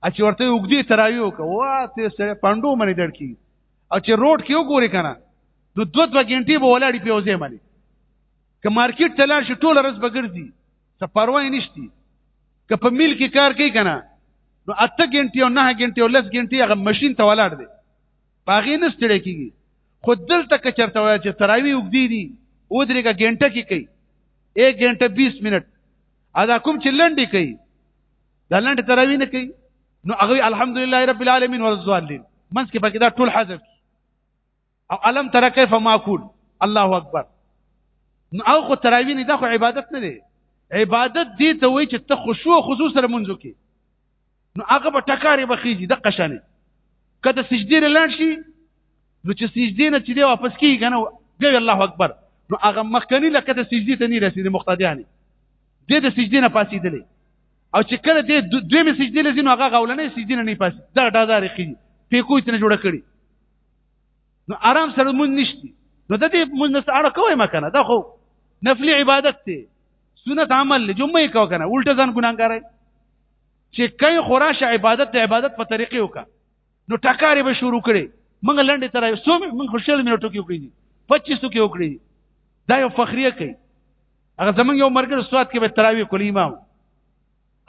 اچ ورته وګدي تراوی وکړه وا ته سره پاندو منی دړکی او چې روډ کې وګوري کنه نو دوه دوه غنټې به ولاړې په وځه منی که مارکیټ ته لاړ شي ټول ورځ بګرځي څه پروا نه شتي که په میل کې کار کوي کنه نو اته غنټې او نه غنټې او لس غنټې هغه ماشين ته ولاړ دی باغې نه ستړي کیږي خو دلته که چرته وای چې تراوی وګدي دي او درېګه ګنټه کې کوي 1 ګنټه 20 منټ ادا کوم چې لنډي کوي دا لنډه تراوی نه کوي نو هغه الحمدلله رب العالمین والضالین منځ کې پکې دا ټول حذف او علم تر کیف معقول الله اکبر نو او خو تراوی نه دا خو عبادت نه دی عبادت دې ته وای چې ته خشوع خصوص سره منځو کې نو هغه به ټکارې بخیږي د قشانه کته سجدي لاړ شي نو چې سجدي نه چې دی واپس کیږي کنه دی الله اکبر نو هغه مخکنی لکه د سجدي ته نه رسیدي مقتدیانی د د سجدي نه پاسېدلې او چې کله د دوی می سجدي لزی نو هغه غولنې سجدي نه نه پاس دا دا دا رخي په کوی ته جوړ کړي نو آرام سره مون نشتی نو د دې مون نه سره کوی ما کنه دا خو نفلی عبادت ته سنت عمل جمعه کو کنه الټه ځان ګناګارای چې کای خوراشه عبادت د عبادت په طریقې وکا نو ټکارې به شروع کړي موږ لنډې تر یو سوم موږ خوشاله منټو کې وکړي 25 کې وکړي دا یو فخریه کوي هغه زمونږ یو مرګ سواد کې به تراوی کولی امام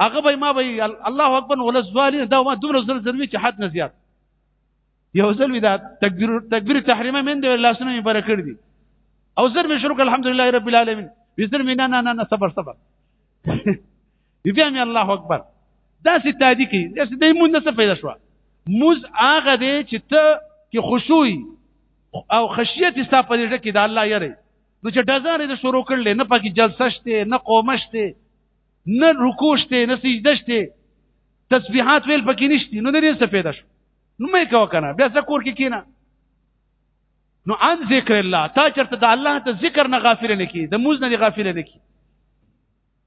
هغه به ما به الله اکبر ولا زوالین دا ما دومره زر زروي چې حد نه زیات یو ځل وی دا تکبیر تکبیر تحریمه من دی لاسونه می بره کړ دي او زر می شروع الحمدلله رب العالمین وزر می نه نه نه صبر صبر بیا مې الله اکبر دا سي تادي کوي دا سي دې مونږ نه څه پیدا شو موز هغه دی چې ته کې خشوعي او خشیت ستا په دې کې د الله یری نو چې ډزار دې شروع کړل نه پکې جلسه شته نه قومه شته نه رکوع شته نه سجده شته تسبیحات ویل پکې نشته نو دې څه پیدا شو نو مې کو کنه بیا ذکر کې کینا نو ان ذکر الله تا چرته د الله ته ذکر نه غافل نه کی د موز نه غافل نه کی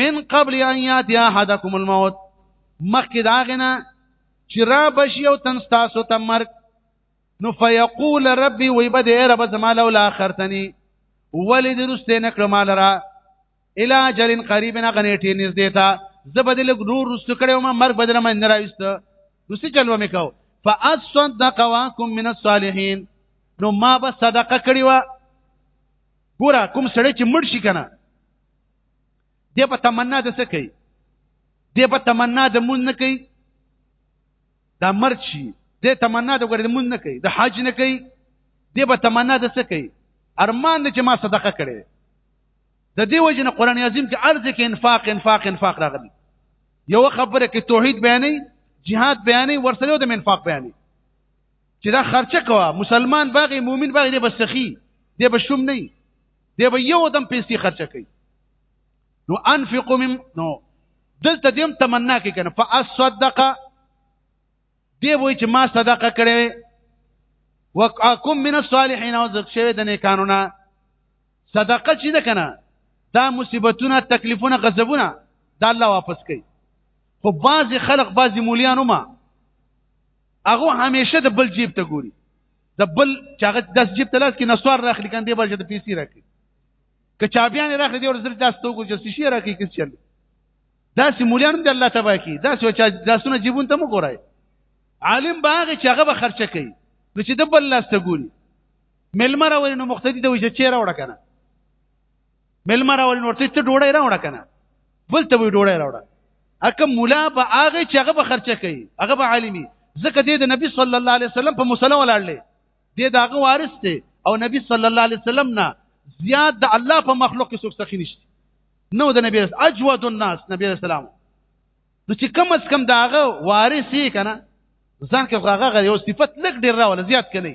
من قبل ان یاتی احدکم الموت مخکې دا غنه چې را بشي او تن تاسو ته مرګ نو فیقول ربي وی بده رب زما لولا اخرتنی ولید رسته نکړه مال را الا جلن قریب نه غنیټی نږدې تا زبدل نور رسته کړو ما مرګ بدل ما نه راوست رسته چلو میکاو فاصدق واکم من الصالحین نو ما به صدقه کړی و ګوره کوم سړی چې مړ شي کنه دی په تمنا د څه کوي دی په تمنا د مون نه کوي دا مرد شي دی تمنا د ګره د مون نه کوي د حج نه کوي دی په تمنا د څه کوي ارمان دی چې ما صدقه کړي د دې وجه نه قران عظیم کې ارزه کې انفاق انفاق انفاق راغلي یو خبره کې توحید بیانې jihad بیانې ورسره د انفاق بیانې چې دا خرچه کوه مسلمان باغی مؤمن باغی دی بسخی دی بشوم نه دی به یو دم پیسې خرچه کوي نو انفقوا مم نو دلته دیم تمنا کې کنه فاصدق دی وای چې ما صدقه کړې وکم من الصالحین او زک شوی د نیکانو نه صدقه چې ده کنه دا مصیبتونه تکلیفونه غضبونه دا الله واپس کوي خو بعضی خلق بعضی مولیان ما هغه همیشه د بل جیب ته ګوري د بل چاغه داس جیب تلاس کې نسوار راخلی کاندې بل چې د پیسې راکې که چابيان راخلی دی ور زر داس تو کو چې شي راکې کې چل داسې مولیان د الله تبا کې داسې وچا داسونه جیبون ته مو ګورای عالم باغ چې هغه به خرچه کوي نو چې د بل لاس ته ګوري ملمر ورنو مختدي ته وي چې چیرې وړه کنه ملما راول نور ته ډوړې راوړه کنه بل ته وی ډوړې راوړه اکه مولا به هغه چې هغه به خرچه کوي هغه به عالمي ځکه دې د نبی صلی الله علیه وسلم په مسله ولاړلې دې داغه وارث دی او نبی صلی الله علیه وسلم نه زیات د الله په مخلوق کې څوک سخی نشته نو د نبی رسول اجود الناس نبی رسول الله نو چې کم از کم داغه وارث یې کنه ځان کې هغه یو صفت لګ ډیر راول زیات کړي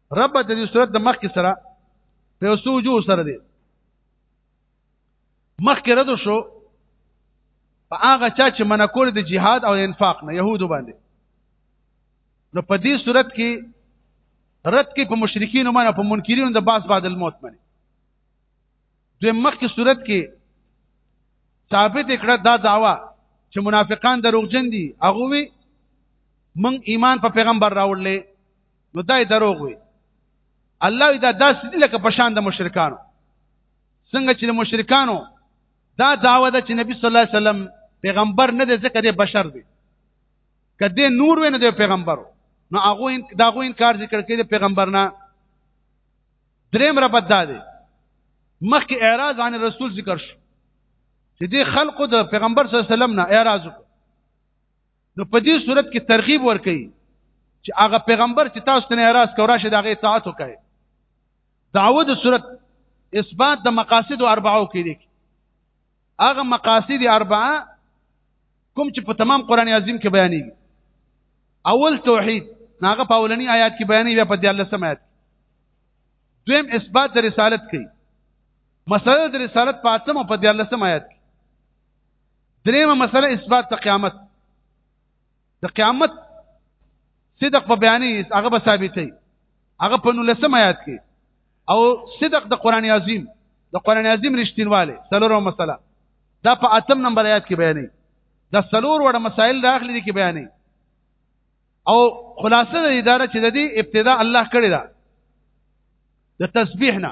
رب د دې صورت د مخ کې سره په سوجو سره دی مخ کې رد شو په هغه چا چې منع کول د جهاد او انفاق نه يهودو باندې نو په دې صورت کې رد کې په مشرکین باندې په منکرین د باس بعد الموت باندې د مخ کې صورت کې ثابت کړه دا داوا چې منافقان دروغجن دي هغه وی من ایمان په پیغمبر راوړلې نو دای دروغ وي الله دا داسې دي لکه پشان د مشرکانو څنګه چې د مشرکانو دا دعوه ده چې نبی صلی الله علیه وسلم پیغمبر نه دی ځکه دی بشر دی کله نور وینه دی پیغمبر نو هغه دا غو انکار ذکر کوي د پیغمبر نه دریم را بد ده مخکې اعراض عن رسول ذکر شو چې دی خلقو د پیغمبر صلی الله علیه وسلم نه اعراض وکړ نو په دې صورت کې ترغیب ورکړي چې هغه پیغمبر چې تاسو ته راز کو راشه دغه اطاعت وکړي دعوه د صورت اثبات د مقاصد او اربعو کې دي هغه مقاصد اربعه کوم چې په تمام قران عظیم کې بیانېږي اول توحید هغه په اولنی آیات کې بیانېږي بیا په 14 سم آیات دویم اثبات د رسالت کوي مسله د رسالت په اتم او په 14 سم آیات کې دریمه مسله اثبات د قیامت د قیامت صدق په بیانې هغه به ثابتې هغه په نولسم آیات کې او صدق د قران عظیم د قران عظیم رښتینواله څلورمه مسله دا په اتم نمبر آیات کې بیانې دا څلور وړه مسائل داخلي دي کې بیانې او خلاصه د اداره چې د دې ابتدا الله کړی دا د تسبیح نه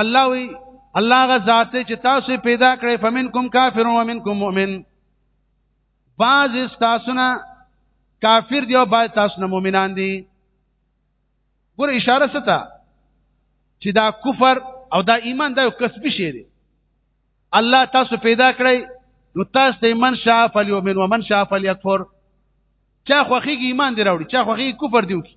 الله وی الله غ ذات چې تاسو پیدا کړې فمنکم کافر و منکم مؤمن بعض تاسو نه کافر دی او بعض تاسو نه مؤمنان دي ګور اشاره ستا چې دا کفر او دا ایمان دا یو کسبي شی دی الله تاسو پیدا کړی نو تاسو ته من شاء فلیؤمن ومن شاء فلیکفر چا خوخیږي ایمان دی راوړي چا خوخیږي کفر دی وکړي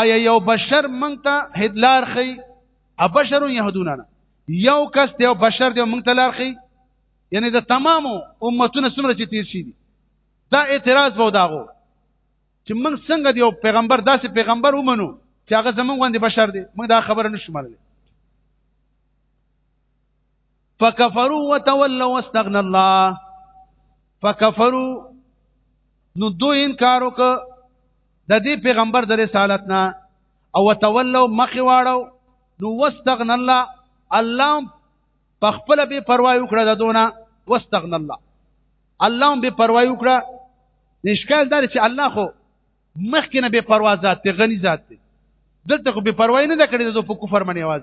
آیا یو بشر مونږ ته هدلار خي ابشر يهدونا یو کس دی او بشر دی مونږ ته لار خي یعنی د تمامو امتونو څومره چې تیر شي دا اعتراض وو داغو چې موږ څنګه دی پیغمبر داسې پیغمبر ومنو چې هغه زمونږ غوندې بشر دی موږ دا خبره نشو منلی فکفروا وتولوا واستغنى الله فکفروا نو دو انکار وک د دې پیغمبر د رسالت نه او وتولوا مخ واړو نو واستغنى الله الله په خپل به پروا وکړه د دونه واستغنى الله الله به پروا وکړه نشکال دار چې الله خو مخکې نه به پروا ذات غني ذات دلته خو به پروا نه کړی د په کفر باندې आवाज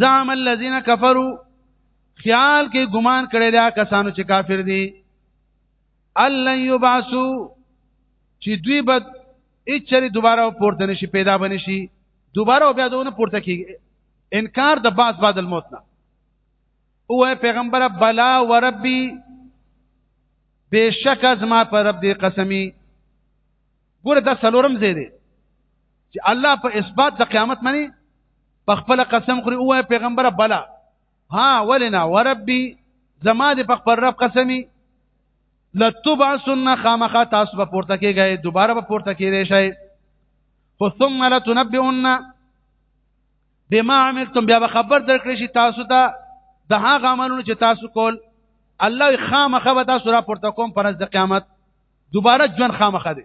زعم الذين كفروا خیال کې ګمان کړی دا کسانو چې کافر دي الله یبعثو چې دوی به اچري دوباره پورته نشي پیدا بنشي دوباره بیا دونه پورته کیږي انکار د باس بعد الموت نه او پیغمبر بلا وربي بشک از ما پر رب دې قسمی ګوره دا سلورم زیره چې الله په اثبات د قیامت منی په خپل قسم خوري اوه پیغمبره بلا ها ولنا وربي زما دې په خپل رب قسمي لتبعثن خامخا تاسو به پورته کېږئ دوباره به پورته کېږئ شئ خو ثم لتنبئن بما عملتم بیا به خبر درکړئ شي تاسو ته د هغه عملونو چې تاسو کول الله خامخه به تاسو را پورته کوم پر ورځ د قیامت دوباره ژوند خامخه دی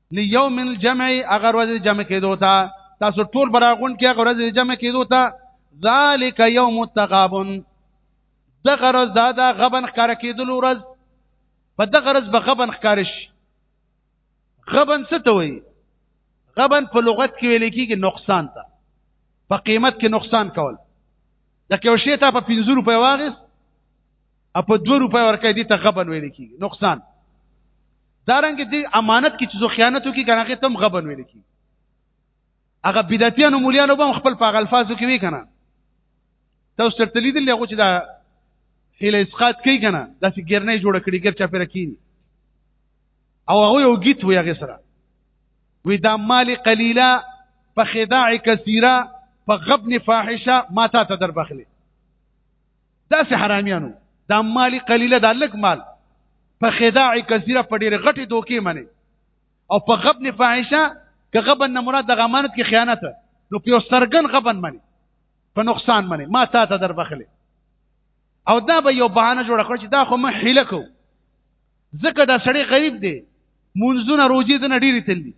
ليوم الجمع اگر ورځ جمع کېدو ته تاسو ټول براغون کې اگر ورځ جمع کېدو ته ذالک یوم التغابن دغه ورځ دا د غبن ښکار کېدل ورځ په دغه ورځ به غبن ښکار شي غبن څه ته وایي غبن په لغت کې ویل کېږي نقصان ته په قیمت کې نقصان کول لکه یو شی ته په 50 روپۍ واغس اپ 2 روپۍ ورکړي دي ته غبن ویل کی نقصان دارنګ دي امانت کې چې زو خیانت وکي کنه هغه تم غبن ویل کی هغه بدعتیانو مولیانو به خپل په الفاظو کې وی کنه تاسو تر تلید له غو چې دا هله اسقات کوي کنه دا چې ګرنې جوړ کړي ګر چا پر کینی او هغه یو گیت وی هغه سره وی دا مال قلیلا په خداع کثیره په غبن فاحشه ما تا ته در بخلی دا سه حرامیانو دا مالی قلیله دا لک مال په خداع کثیره په ډیره غټي دوکې منی او په غبن فاحشه که غبن نه مراد د غمانت کې خیانت نو په سرګن غبن منی په نقصان منی ما تا ته در بخله او دا به یو بهانه جوړ کړ چې دا خو مه حیله کو ځکه دا سړی غریب دی منځونه روزي د نډيري تل دي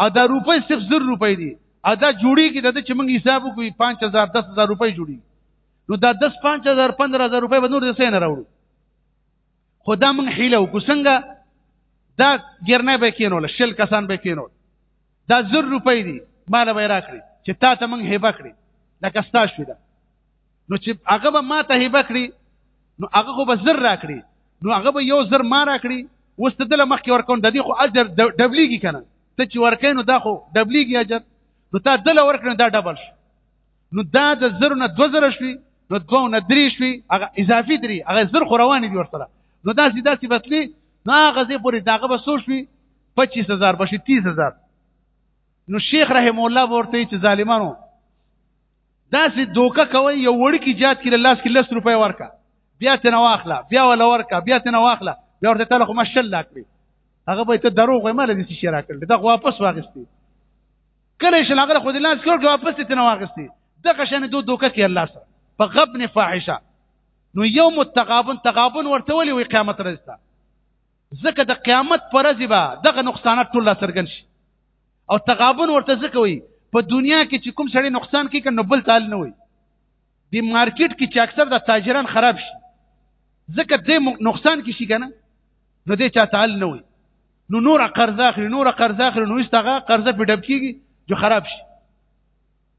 او دا روپۍ صرف زر روپۍ دي او دا جوړیږي د چې موږ حساب وکړو 5000 10000 روپۍ جوړي نو دا 10 5000 15000 روپۍ به نور د سین راوړو خو دا مونږ حیله وکړو څنګه دا ګرنه به کینول شل کسان به کینول دا زر روپۍ دي مال به راکړي چې تا ته مونږ هبه کړی لکه ستا شو دا نو چې هغه به ما ته هبه کړی نو هغه خو به زر راکړي نو هغه به یو زر ما راکړي اوس ته دله مخکې ورکون د دې خو اجر ډبلیږي کنه ته چې ورکې نو دا خو ډبلیږي اجر نو تا دله ورکړې دا ډبل شي نو دا د زر نه 2000 شوي نو دوه نه درې شوي هغه اضافي درې هغه زر خو روان دي ورسره نو دا سیدا سی بسلی نو هغه زی پورې داغه به سو شوي 25000 بشي 30000 نو شیخ رحم الله ورته چې ظالمانو دا سي دوکه کوي یو وړکی جات کې لاس کې لس روپۍ ورکا بیا ته نه واخله بیا ولا ورکا بیا ته نه واخله بیا ورته تعالی خو مشل لاکړي هغه به ته دروغ وایي مال دې شي راکړل دا واپس واغستي کله چې هغه خو د لاس کړو واپس ته نه واغستي دغه شنه دوه دوکه کې الله سره په غبن فاحشه نو یوم التغابن تغابن ورته ولي وي قیامت رستا ځکه د قیامت پر ورځ به دغه نقصانات ټول سرګن شي او تغابن ورته ځکه وي په دنیا کې چې کوم سړی نقصان کوي کنه بل تعال نه وي د مارکیټ کې چې اکثر د تاجران خراب شي ځکه دې نقصان کې شي کنه نو دې چا تعال نه وي نو نور قرض اخلي نور قرض اخلي نو استغه قرض په ډب کیږي جو خراب شي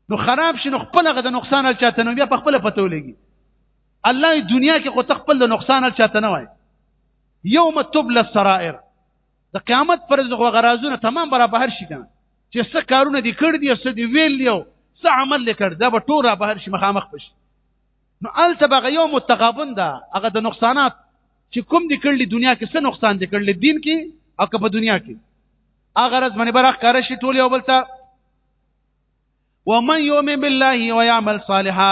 نو خراب شي نو خپل غد نقصان ال چاته نو بیا په خپل پته ولګي الله دنیا کې خو تخپل د نقصان ال چاته نه وای یوم تبل السرائر د قیامت پر ځغه غرازونه تمام برا بهر شي کنه چې څه کارونه دي کړ دي څه دي ویل یو څه عمل لیکړ دا به ټول را بهر شي مخامخ پش نو الته بغه یو متغابن ده هغه د نقصانات چې کوم دي کړل دنیا کې څه نقصان دي کړل دین کې او که په دنیا کې هغه راز باندې برخ کار شي ټول یو بلته ومن يؤمن بالله ويعمل صالحا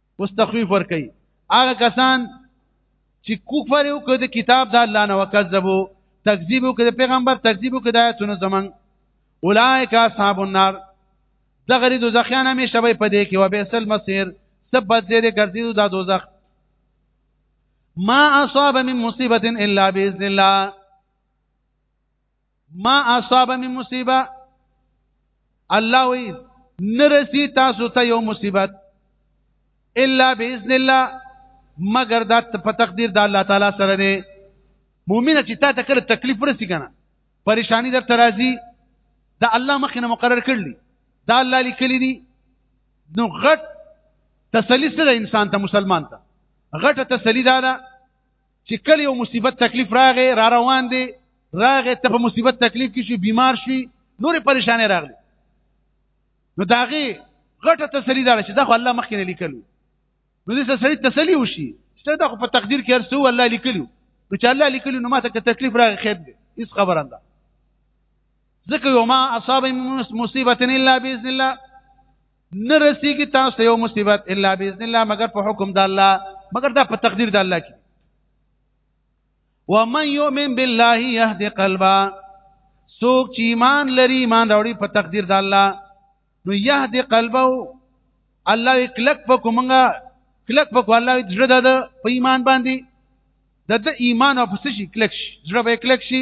اوس تخویف ور کوي هغه کسان چې کفر یو کړ د کتاب د الله نه وکذبو تکذیب وکړ د پیغمبر تکذیب وکړ د آیاتونو زمنګ اولائک اصحاب النار دغه ری دوزخیان همیشه به پدې کې وبېسل مسیر سبت دې ګرځي د دوزخ ما اصاب من مصیبه الا باذن الله ما اصاب من مصیبه الله وی نرسی تاسو ته یو مصیبت الا باذن الله مگر دا په تقدیر د الله تعالی سره دی مؤمنه چې تا ته کله تکلیف ورسی کنه پریشانی در ترازی دا الله مخینه مقرر کړلی دا الله لیکلی دی نو غټ تسلی سره انسان ته مسلمان ته غټه تسلی دا ده چې کله یو مصیبت تکلیف راغې را روان دي راغې ته په مصیبت تکلیف کې شي بیمار شي نورې پریشانې راغلي نو داغه غټه تسلی دار چې دا خو الله مخکې نه لیکلو نو دې سړی تسلی وشي چې دا خو په تقدیر کې هرڅو الله لیکلو نو چې الله لیکلو نو ماته که تکلیف راغی خیر دی هیڅ خبره نه ځکه یو ما اصاب مصیبه الا باذن الله نه رسیږي تاسو ته یو مصیبت الا باذن الله مگر په حکم د الله مگر دا په تقدیر د الله کې ومن یؤمن بالله یهد قلبا څوک چې ایمان لري ایمان راوړي په تقدیر د الله نو یهد قلبو الله کلک پکومنګا کلک پکو الله زړه د په ایمان باندې د ایمان او پس شي کلک شي زړه به کلک شي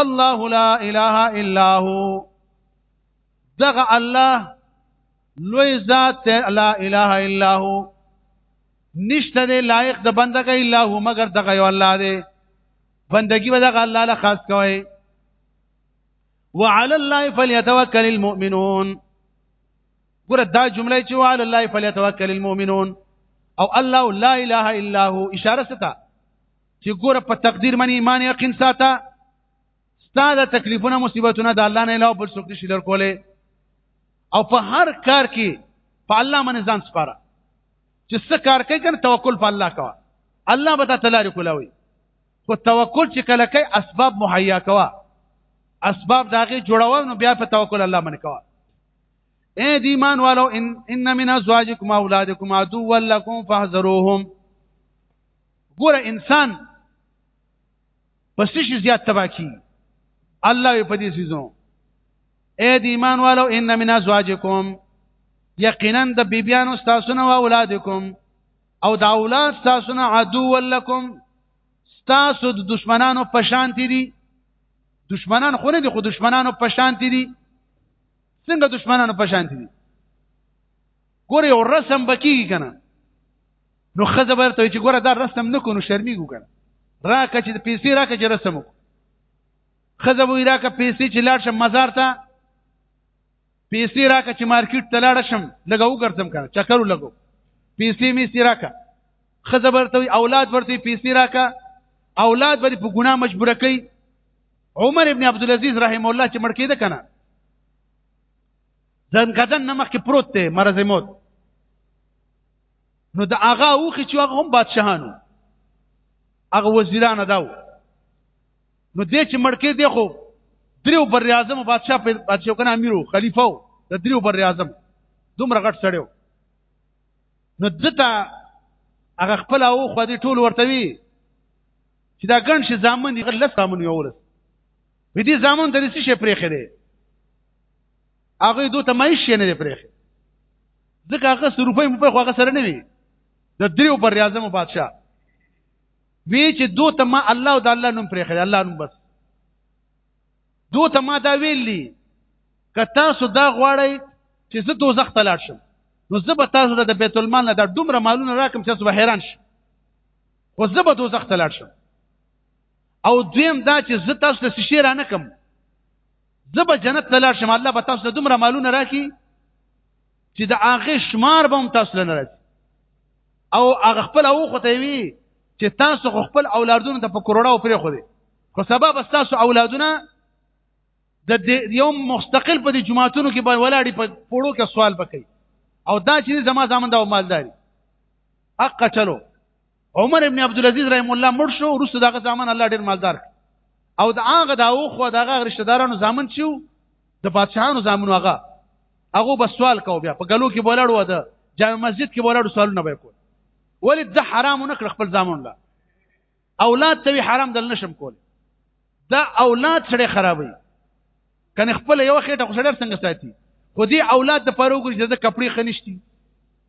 الله لا اله الا هو دغه الله لوی ذات لا اله الا هو نشته دی لایق د بندګۍ الا هو مگر دغه یو الله دی بندګي به دغه الله له خاص کوي وعلى الله فليتوكل المؤمنون ګوره دا جمله چې وعلى الله فليتوكل المؤمنون او الله لا اله الا هو اشاره ستا چې ګوره په تقدیر باندې ایمان یقین ساته ستا د تکلیفونه مصیبتونه د الله نه علاوه بل څوک نشي درکولې او په هر کار کې په الله باندې ځان سپاره چې څه کار کوي کنه توکل په الله کوه الله به تعالی لري کولاوي خو توکل چې کله کوي اسباب مهیا کوه اسباب داغه جوړول نو بیا په توکل الله باندې کوه اے دی ایمان والو ان ان من ازواجکم اولادکم عدو لکم فاحذروهم ګوره انسان پس شي زیات تبا کی الله په دې سيزو اے د ایمان والو ان من ازواجکم یقینا د بیبیانو تاسو نه او اولادکم او د اولاد تاسو نه عدو ولکم تاسو د دشمنانو په شان دي دشمنان خو نه دي خو دشمنانو په شان دي څنګه دشمنانو په شان دي ګوري او رسم بکیږي کنه نو خزه ورته چې ګوره دا رسم نکو نو شرمېږو کنه راکه چې پیسې راکه چې رسم وکړو خزه وی راکه پیسې چې لاړ شم مزار ته پیسې راکه چې مارکیټ ته لاړ شم لګه وګرځم کنه چکر لګو پیسې می سي راکه خزه ورته اولاد ورته پیسې راکه اولاد ورته په ګناه مجبور کړي عمر ابن عبد العزيز رحم الله چې مړ کېده کنه ځنګدن نمخ کې پروت دی مرز موت نو د هغه اوخي چې هغه هم بادشاهانو هغه وزیرانه داو نو دې چې مړکې دی خو دریو بر اعظم بادشاہ په بادشاہ کنه امیرو خلیفہ و د دریو بر اعظم دومره غټ سړیو نو دته هغه خپل او خو دې ټول ورته وی چې دا ګڼ شي ځامن دي غلس ځامن یو ورس وی دي زامن د څه شي پرېخې دي هغه دوی ته مې شي نه پرېخې ځکه هغه سر روپۍ مو په خوغه سره نه وي د دریو پر اعظم بادشاہ وی چې دوی ته ما الله او د الله نوم پرېخې الله نوم بس دوی ته ما دا ویلي که تاسو دا غواړئ چې زه دوزخ ته لاړ شم نو زه به تاسو ته د بیت المال نه دا دومره مالونه راکم چې تاسو به حیران شئ خو زه به دوزخ ته لاړ شم او دویم دا چې زه تاسو ته شي را نه کوم زه به جنت ته لاړ شم الله به تاسو ته دومره مالونه راکړي چې د هغه شمار به هم تاسو لنه راځي او هغه خپل او خو ته وی چې تاسو خپل اولادونو ته په کروڑا او پرې خو دي خو سبب تاسو اولادونه د یو مستقل په دې جماعتونو کې باندې ولاړی په پړو کې سوال وکړي او دا چې زما زامن دا مالداري حق چلو عمر ابن عبد العزيز رحم الله مړ شو ورسره دغه ځامن الله ډیر مالدار او د هغه دا او خو دغه رشتہ دارانو ځامن شو د بادشاہانو ځامن هغه هغه به سوال کو بیا په ګلو کې بولاړ و ده جامع مسجد کې بولاړ سوالونه به کول ولې د حرام نه کړ خپل ځامن لا اولاد ته حرام دل نشم کول دا اولاد سره خرابوي کنه خپل یو خېټه خو سره څنګه ساتي خو دې اولاد د پاره وګوري چې د کپړې خنشتي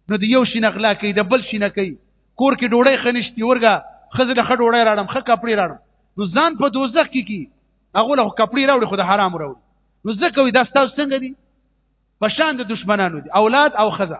نو د یو شینه غلا کوي د بل شینه کوي کور کې ډوړې خنشتي ورګه خزه د خډوړې راړم خ کپړې راړم نو ځان په دوزخ کې کی هغه له کپړې راوړي خو د حرام راوړي نو ځکه وي دا ستاسو څنګه دي په شان د دشمنانو دي اولاد او خزه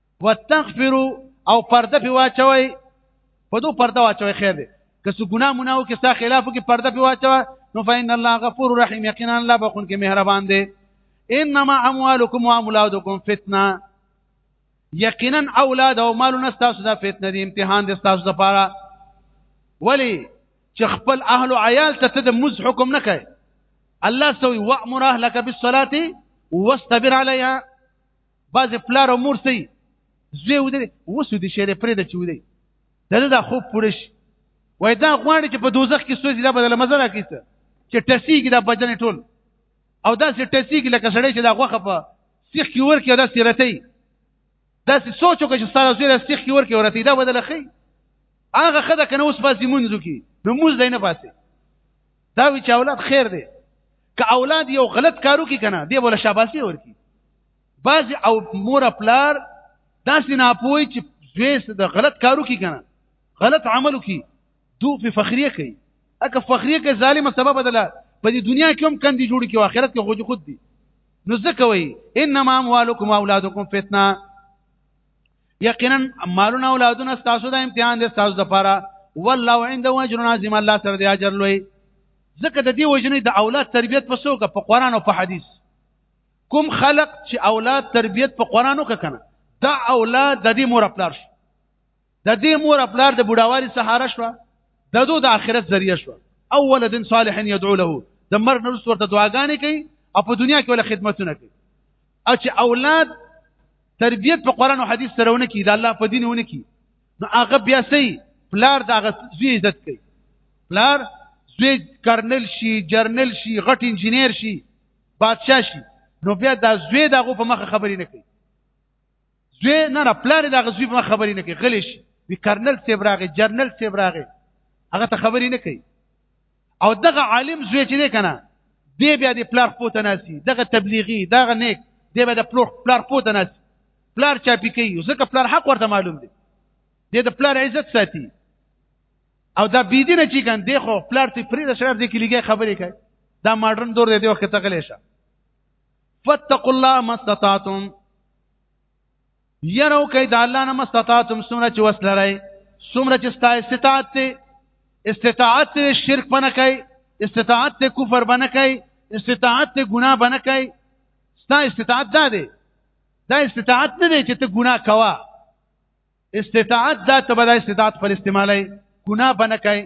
وتغفروا او پرده په واچوي په دو پرده واچوي خیر دی که څه ګناه مناو کې ستا خلاف کې پرده په واچوي نو فإن الله غفور رحیم یقینا الله بخون کې مهربان دی انما اموالکم واولادکم فتنه یقینا اولاد او مالونه تاسو د فتنه دي امتحان دي تاسو لپاره ولی چې خپل اهل او عیال ته ته د مز حکم نه کوي الله سوي وامر اهلك بالصلاه واستبر عليها بعضې پلار او مور سي زوی ودرې اوس دې شعر پرېږده چې ودی د ده دا خوب پوره شي وایي دا غواړي چې په دوزخ کې سوځي دا به دله مزه راکړي چې ټسیږي دا بدن ټول او داسې ټسیږي لکه سړی چې دا غوښه په سیخ کې ورکړي او داسې رتي داسې سوچ وکړه چې ستا زوی د سیخ کې ورکړي او رتي دا به دله ښي هغه ښه ده که نه اوس پاسې مونځ وکړي نو مونځ دی نه پاسې دا وي چې اولاد خیر دی که اولاد یو غلط کارو کې کنه دی ولا شاباسي ورکی بعض او مور پلار داسې نه پوي چې زویس د غلط کارو کې کنه غلط عملو کې دو په فخریه کوي اګه فخریه کې ظالمه سبب بدله په دې دنیا کې هم کندي جوړ کې آخرت کې غوږ خود دي نو ځکه وي انما اموالکم اولادکم فتنه یقینا مالونه اولادونه تاسو د امتحان دي تاسو د پاره والله عنده اجر عظیم الله سره د اجر لوی ځکه د دې وجنې د اولاد تربیت په څوک په قران او په حدیث کوم خلق چې اولاد تربیت په قرانو کې کنه دا اولاد د دې مور خپل شو د دې مور خپل د بډاوالي سهاره شو د دوه د آخرت ذریعہ شو او ولد صالح يدعو له د مرګ نور ورته دعاګانې کوي او په دنیا کې ول خدمتونه کوي او چې اولاد تربیت په قران او حدیث سره ونه کی دا الله په دین ونه کی نو هغه بیا سي پلار دا غزوی عزت کوي پلار زوی کرنل شي جرنل شي غټ انجنیر شي بادشاہ شي نو بیا دا زوی دغه په مخه خبرې نه کوي زوی نه نه پلان دغه زوی په مخه خبرې نه کوي غلی شي وی کرنل سیب راغی جرنل سیب راغی هغه ته خبرې نه کوي او دغه عالم زوی چې دی کنه دی بیا د پلار پوت ناسي دغه تبلیغي دغه نیک دی بیا د پلار پلار پوت ناسي پلار چاپی کوي ځکه پلار حق ورته معلوم دی دی د پلار عزت ساتي او دا بيدینه چې کان دی خو پلار ته پری د شرف دی کې لګي خبرې کوي دا ماډرن دور دی وخت ته غلې شه فتقوا الله ما استطعتم يرو کوي د الله نه ما استطعتم سمره چې وسلرای سمره چې ستا استطاعت ته استطاعت ته شرک بنه کوي استطاعت ته کفر بنه کوي استطاعت ته ګناه بنه کوي ستا استطاعت دا دی دا استطاعت نه دی چې ته ګناه کوه استطاعت دا ته بل استطاعت پر استعمالای ګنا بنه کوي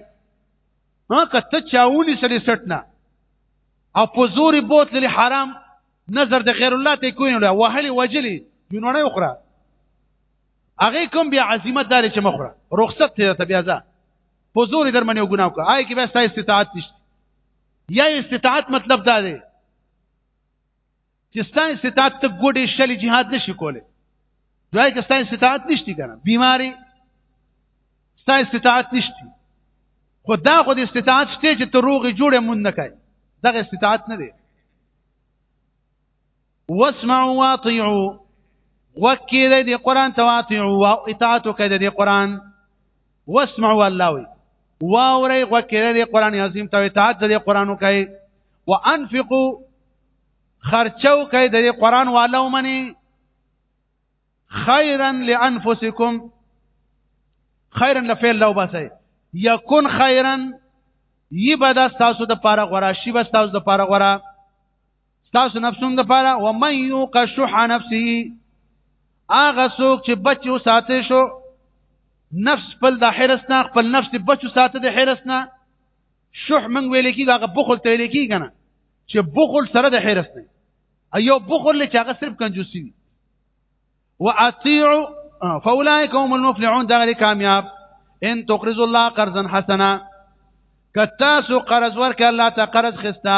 ها کته چاونی سړي سټنا او په زور بوت لري حرام نظر د غیر الله ته کوی نه وهلی وجلی جنونه اخرى هغه کوم بیا عزمت دار چې مخره رخصت ته ته بیا ځه په زور در منی ګناه کو آی کې بس استطاعت نشته یا استطاعت مطلب دا دی چې ستا استطاعت ته ګډې شلې جهاد نشي کولی دوی که ستا استطاعت نشتی کنه بیماری ستا استطاعت نشتی خو دا خو د استطاعت شته چې ته روغې جوړې مون نه کوي دغه استطاعت نه دی واسمعوا واطيعوا وکیل دی قران ته واطيعوا او اطاعت وکړه دی قران واسمعوا الله وي واوري وکیل دی قران عظیم ته اطاعت دی قران وکړي وانفقوا خرچو کوي د قران والو منی خیرا لانفسکم خیرا لفعل لو بسای یکون خیرا ی بدا تاسو د پاره غورا شی بس تاسو د پاره غورا تاسو نفسون د پاره و من یوق شح نفسه اغه سوک چې بچو ساتي شو نفس خپل د حرس نه خپل نفس بچو ساتي د حرس نه شح من ویل کېږي هغه بخل ته ویل کېږي نه چې بخل سره د حرس نه ایو بخل چې هغه صرف کنجوسی وي واطيعوا فاولئک هم المفلحون دا غری کامیاب ان تقرض الله قرضا حسنا کتاسو قرض ورک الله ته قرض خستا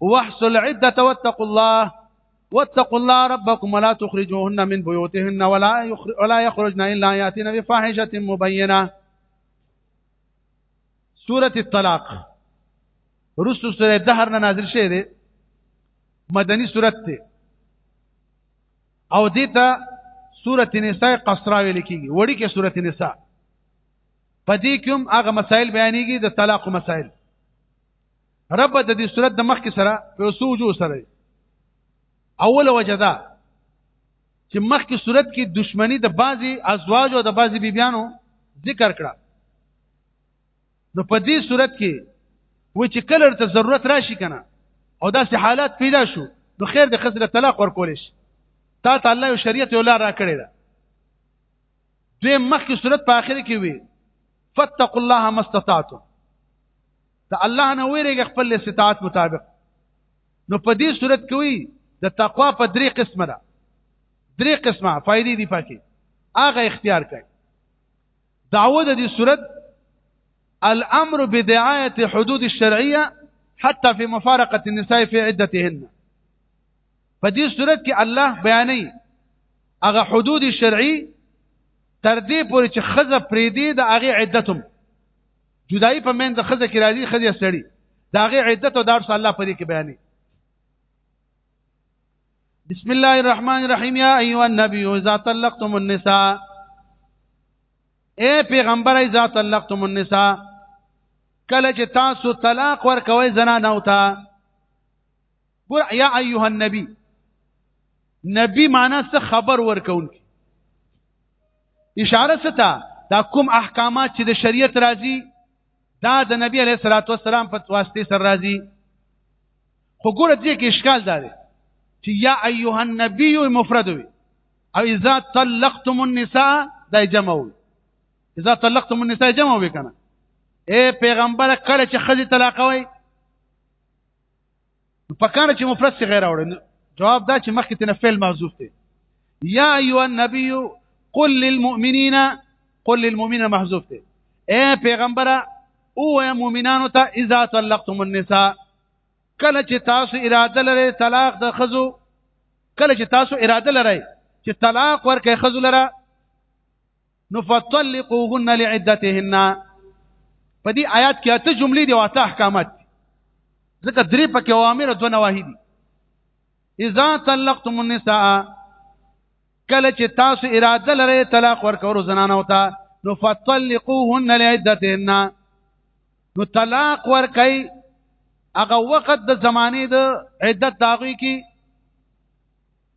وحص العده واتقوا الله واتقوا الله ربكم ولا تخرجوهن من بيوتهن ولا ولا يخرجن الا ياتين بفاحشه مبينه سوره الطلاق رسو سوره دهر نه نازل شوه دي مدني سوره ته او دیتا سوره نساء قصرا ویل کیږي وړي کې سوره نساء پدې کوم هغه مسائل بیانېږي د طلاق مسائل رب د دې صورت د مخکې سره په سوجو سره اول وجه دا چې مخکې صورت کې دشمنی د بعضي ازواج او د بعضي بیبيانو ذکر کړه نو په دې صورت کې و چې کلر ته ضرورت راشي کنه او داسې حالات پیدا شو نو خیر د خزله طلاق ورکول شي تا ته الله شریعت یو لار را کړی ده دوی مخکې صورت په اخر کې وي فتقوا الله ما استطعتم د الله نه ویریږي خپل استطاعت مطابق نو په دې صورت کې وي د تقوا په درې قسمه ده درې قسمه فائدې دي پکې هغه اختیار کړي دعوه د دې صورت الامر بدعايه حدود الشرعيه حتى في مفارقه النساء في عدتهن په دې صورت کې الله بیانې هغه حدود شرعي تر دې پورې چې خزه پرې دی د هغه عدتهم جدائی په مین د خزه کې راځي خزه سړی داغه عدت او دار الله پرې کې بیانې بسم الله الرحمن الرحیم یا ایها النبی اذا طلقتم النساء اے پیغمبر اذا طلقتم النساء کله چې تاسو طلاق ورکوي زنانه او ته ګور یا ایها النبی نبی معنی څه خبر ورکون کی اشاره ستا دا کوم احکامات چې د شریعت راځي دا د نبی علیه الصلاۃ والسلام په واسطه سره راځي خو ګوره دې کې اشکال دا دی چې یا ایها النبی مفرد وي او اذا طلقتم النساء دا جمع وي اذا طلقتم النساء جمع وي کنه اے پیغمبر کله چې خځه طلاقوي پکانه چې مفرد څه غیر راوړل جواب دا چې مخکې تنه فعل محذوف دی یا ایها النبی قل للمؤمنین قل للمؤمنین محذوف دی اے پیغمبره او اے مؤمنانو ته اذا طلقتم النساء کله چې تاسو اراده لرئ طلاق د خزو کله چې تاسو اراده لرئ چې طلاق ورکړئ خزو لره نو فطلقوهن لعدتهن په دې آیات کې اته جملې دي او اته احکامات ځکه درې پکې اوامر او دوه نواهی دي اذا طلقتم النساء کله چې تاسو اراده لرئ طلاق ورکورو زنانه وتا نو فطلقوهن لعدتهن نو طلاق ورکئ هغه وخت د زمانه د عدت داغوي کې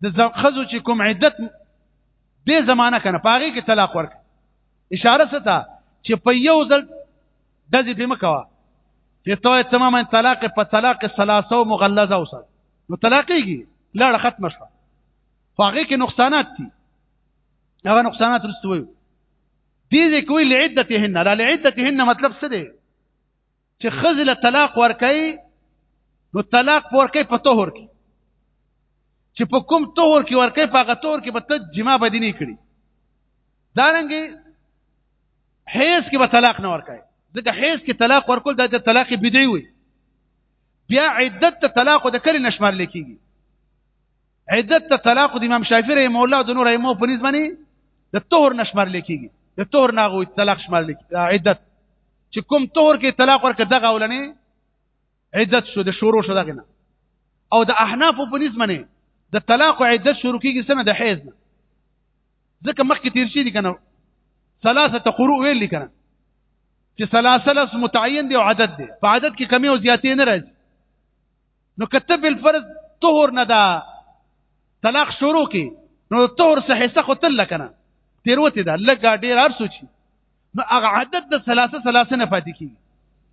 د خزو چې کوم عدت به زمانہ کنه پاغي کې طلاق ورک اشاره ستا چې په یو ځل د دې به مکوا چې ته تماما طلاق په طلاق ثلاثه او مغلظه اوسه نو طلاقيږي لاړه ختم شوه فاغي کې نقصانات دي هغه نقصانات رسوي دي دې کوي لعدتهن لا لعدتهن مطلب څه دی چې خزل طلاق ورکړي نو طلاق ورکړي په طهور کې چې په کوم طهور کې ورکړي په هغه طهور کې به ته جما بدینی کړي دارنګي حیز کې به طلاق نه ورکړي ځکه حیز کې طلاق ورکول د طلاق بدی وي بیا عدت طلاق د کلی نشمار لیکيږي عدت ته طلاق د امام شافعي رحم الله د نور ایمو په نسبت باندې د طهر نشمار لیکيږي د طهر ناغو طلاق شمار لیکي عدت چې کوم طهر کې طلاق ورکړه دغه ولنې عدت شو د شروع شو دغه نه او د احناف په نسبت باندې د طلاق عدت شروع کیږي سنه د حیض نه ځکه مخکې تیر شي دي کنه ثلاثه قروء ویل دي کنه چې ثلاثه لس متعین دی او عدد دی په عدد کې کمی او زیاتې نه راځي نو کته بل فرض طهور نه دا طلاق شروع کی نو طهور څه حصہ خو تل کنه تیروته ده لګا ډیر هر سوچي نو هغه عدد د ثلاثه ثلاثه نه پاتې کی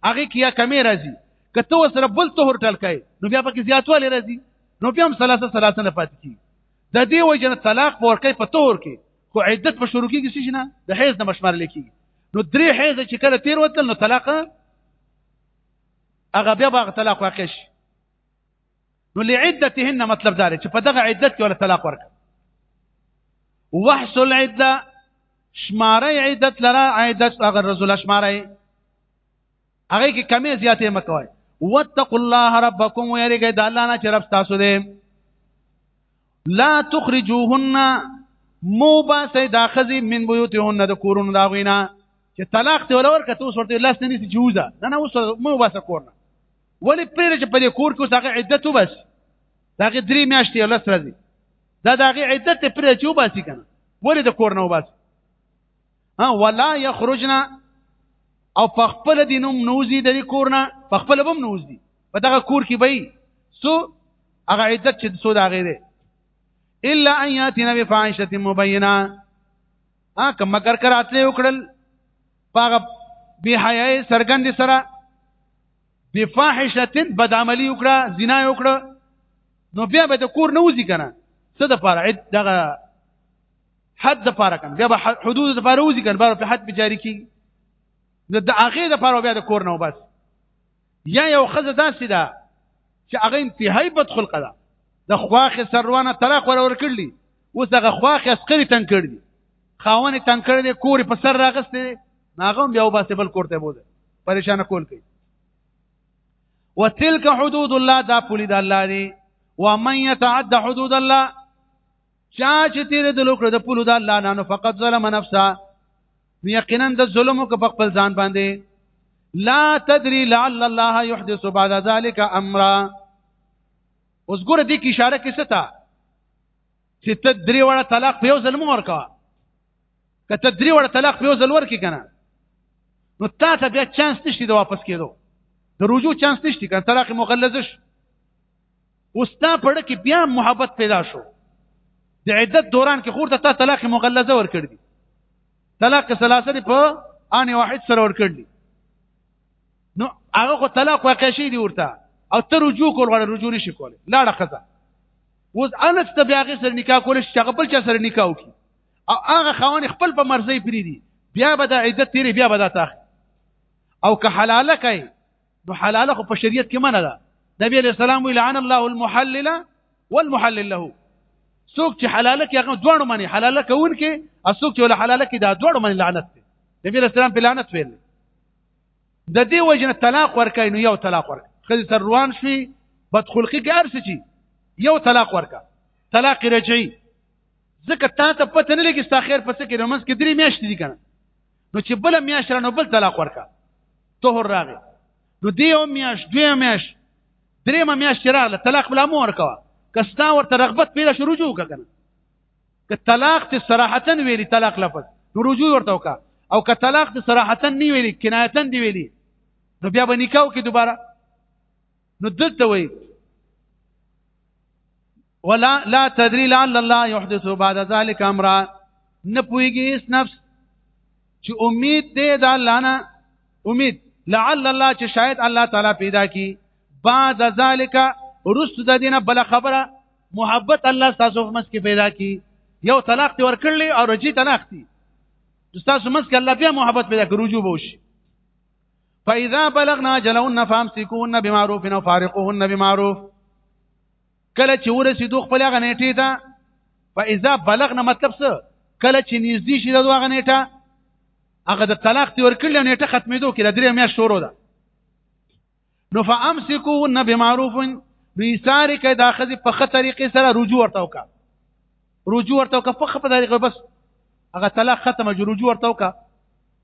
هغه کیا کمی راځي کته وسره بل طهور ټل کای نو بیا پکې زیاتواله راځي نو بیا هم ثلاثه ثلاثه نه پاتې کی د دې وجنه طلاق ورکې په طهور کې خو عدت په شروع کېږي څه نه د حیض نه مشمار لیکي نو درې حیض چې کله تیر وتل نو طلاق هغه بیا به طلاق واقع شي نو لعدتهن مطلب دا چې په دغه عدت کې ولا طلاق ورک وحص العده شماره عدت لرا عدت هغه رسول شماره هغه کې کمی زیاتې مکوای واتقوا الله ربکم ويرګه د الله نه چې رب تاسو دې لا تخرجوهن مو با سیدا خزی من بیوتهن د کورونو دا غوینا چې طلاق ته ولور کته اوس ورته لاس نه نیسی جوزه نه نه اوس مو با سکورنه ولی پرې چې په دې کور کې اوس هغه عدت وبس دا غي درې میاشتې ولا سره دي دا دا غي عدت پرې چې وباسي کنه ولی د کور نه وباسي ها ولا یخرجنا او په خپل دینوم نوزي د کور نه په خپل بم نوزي په دغه کور کې به سو هغه عدت چې سو دا غیره الا ان یاتینا بفاحشه مبینه ها کوم مگر کراتله وکړل پاغه بی حیاي سرګند سره بفاحشه بدعملی وکړه زنا وکړه نو بیا به د کور نه وځي کنه څه د پاره عد دغه حد د پاره کنه بیا به حدود د پاره وځي کنه بار په حد بجاری کی د هغه د پاره بیا د کور نه وبس یا یو خزه داسې ده چې هغه انتهایی بد خلقه ده د خواخې سروانه طلاق ور ور کړلی اوس هغه خواخې اسکري تنگ کړی خاونه تنگ کړی کور په سر راغسته ناغم بیا وباسه بل کوړته بوده پریشان کول کوي وتلك حدود الله دا پولی د الله دی ومن يتعد حدود الله چا چې تیر د لوکړه د پلو د الله نه نو فقط ظلم نفسه یقینا د ظلم کو په خپل ځان باندې لا تدري لعل الله يحدث بعد ذلك امرا اوس ګوره دې کې اشاره کې ستا چې ته درې وړه طلاق په یو ځل مو ورکا کته درې وړه طلاق په یو ځل ورکی کنه نو تا ته بیا چانس نشته د واپس کېدو د رجوع چانس نشته کنه طلاق مغلظ شي اوس دا پړه کې بیا محبت پیدا شو د عدت دوران کې خور ته تا طلاق مغلظه ور کړ دي طلاق ثلاثه په ان واحد سره ور کړ دي نو هغه خو طلاق واقع شي دی ورته او ته رجوع کول غواړي رجوع نشي کولی لاړه خزه اوس انس ته بیا غي سره نکاح کول شي هغه بل چا سره نکاح وکي او هغه خاون خپل په مرزي پری دي بیا به د عدت تیری بیا به د تاخ او که حلاله کوي نو حلاله خو په شریعت کې منه ده نبی علیہ السلام وی لعن الله المحلل والمحلل له څوک چې حلاله کې هغه دوړو منی حلاله کوون کې او څوک چې ولا حلاله کې دا دوړو منی لعنت دی نبی علیہ السلام په لعنت ویل د دې وجنه طلاق ورکای نو یو طلاق ورک خځه تر روان شي بدخلقي کې ارسه چی یو طلاق ورکا طلاق رجعي ځکه تا ته پته نه لګي ستا خیر پسې کې رمز کې درې میاشتې دي کنه نو چې بل میاش را نو بل طلاق ورکا طهر راغی نو دیو میاش دوی میاش درې ما میاش راغله طلاق بلا مو ورکا کستا ورته رغبت پیدا شو رجوع کنه که طلاق ته صراحتا ویلی طلاق لفظ نو رجوع ورته وکا او که طلاق ته صراحتا نی ویلی کنایتا دی ویلی نو بیا به نکاح کې دوباره نو دلته وایي ولا لا تدري لعل الله يحدث بعد ذلك امرا نه پويږي اس نفس چې امید دې د الله نه امید لعل الله چې شاید الله تعالی پیدا کی بعد ذلك رست د دینه بل خبره محبت الله تاسو مس کې پیدا کی یو طلاق تی ورکړل او رجی طلاق تی تاسو مس کې الله بیا محبت پیدا کړو رجوع وشي فاذا بلغنا جلون فامسكون بمعروف وفارقوهن بمعروف کله چې ورسېدو خپل هغه نیټه ته فاذا بلغنا مطلب څه کله چې نږدې شي دغه هغه نیټه هغه د طلاق تی ورکړل نیټه ختمېدو کې د درې میا شروع ده نو فامسكوهن بمعروف بیسار کې دا خزي په خه طریقې سره رجوع ورته وکا رجوع ورته وکا په خه طریقې بس هغه طلاق ختمه جو رجوع ورته وکا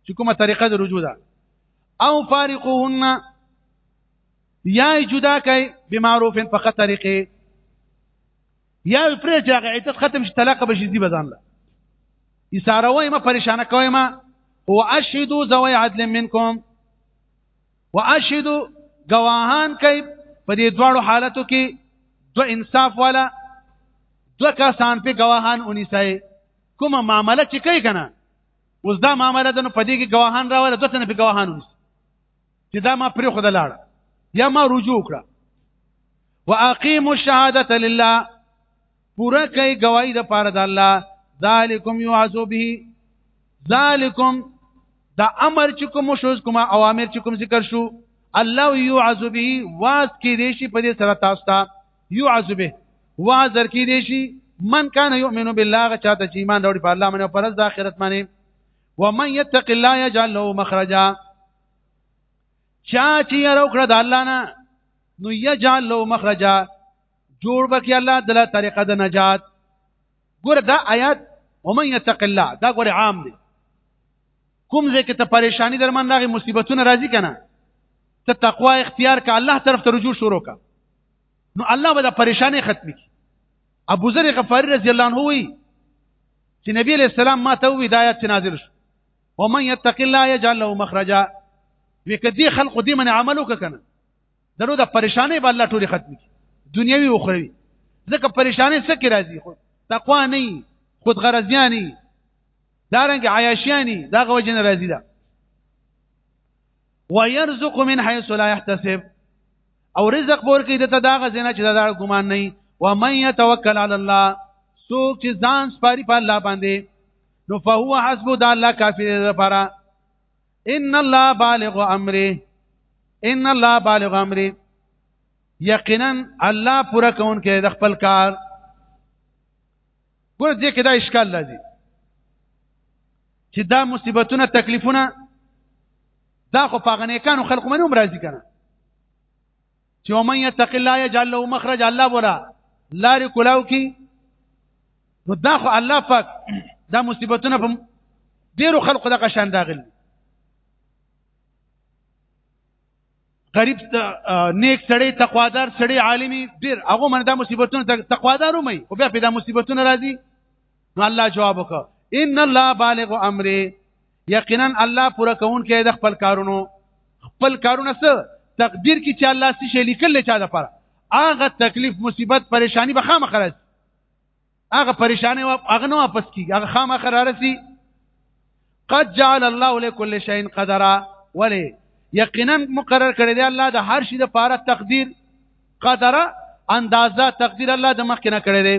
چې کومه طریقه د رجوع ده او فارقوهن یا جدا کوي بمعروف فقط طریقې یا پرې چې هغه عدت ختم شي طلاق به شي دی بزان له اشاره وای ما پریشان کوي ما او اشهدوا ذوي عدل منکم واشهدوا گواهان کوي په دې دواړو حالتو کې دو انصاف والا دو کسان په گواهان اونې سي کومه معاملې چې کوي کنه اوس دا معاملې د نو پدې کې گواهان راوړل دوته نه په گواهان ونیسي چې دا ما پرې خود لاړ یا ما رجوع کړه واقیم الشهاده لله پورا کوي گواہی د پاره د الله ذالکم یعذو به ذالکم دا امر چې کوم شوز کوم اوامر چې کوم ذکر شو الله یعذو به واز کې دې شي په دې سره تاسو ته یعذو به واز در کې دې شي من کان یؤمن بالله غا چاته چې ایمان وروړي په الله باندې او پر ځ اخرت باندې ومن يتق الله يجعل له مخرجا چا چې یره وکړه د الله نه نو یجعل له مخرجا جوړ بکی الله دله طریقه د نجات ګور دا آیات ومن یتق الله دا ګور عام دی کوم ځکه ته پریشانی درمن راغی مصیبتونه راځي کنه ته تقوا اختیار ک الله طرف ته رجوع شروع ک نو الله به دا پریشانی ختم کی ابو ذر غفاری رضی الله عنه وی چې نبی علیہ السلام ما ته وی دا آیات نازل شو ومن يتق الله يجعل له مخرجا وکدي خلق دې من عملو کنه درو د پریشانې به الله ټول ختم کی دنیوي او اخروی ځکه پریشانې څه کې راځي خو تقوا نه خود غرضیانی دارنګ عیاشیانی دا غوجن راځي دا ويرزق من حيث لا يحتسب او رزق بور کې دته دا غزنه چې دا ګمان نه ومن يتوکل على الله سوک چې ځان سپاري په الله باندې نو فهو حسب د الله کافی دی لپاره ان الله بالغ امره ان الله بالغ امره یقینا الله پورا کون کې د خپل کار ګور دې کې دا اشکال لري چې دا مصیبتونه تکلیفونه دا خو پاغنه کانو خلق منو مرضی کنه چې ومن يتق الله يجعل له مخرج الله بولا لارې کولاو کی نو دا خو الله پاک دا مصیبتونه په ډیرو خلکو دغه شان داغل غریب نیک سړی تقوادار سړی عالمی ډیر هغه من دا مصیبتونه تقوادارو مې او بیا په دا مصیبتونه راځي نو الله جواب وکړه ان الله بالغ امره یقینا الله پوره کون کې د خپل کارونو خپل کارونه څه تقدیر کې چې الله سي شي لیکل چا د پر هغه تکلیف مصیبت پریشانی به خامخ راځي هغه پریشانی هغه نه واپس کیږي هغه خامخ راځي قد جعل الله لكل شيء قدرا ولی یقینا مقرر کړی دی الله د هر شي د پاره تقدیر قدره اندازه تقدیر الله د مخکنه کړی دی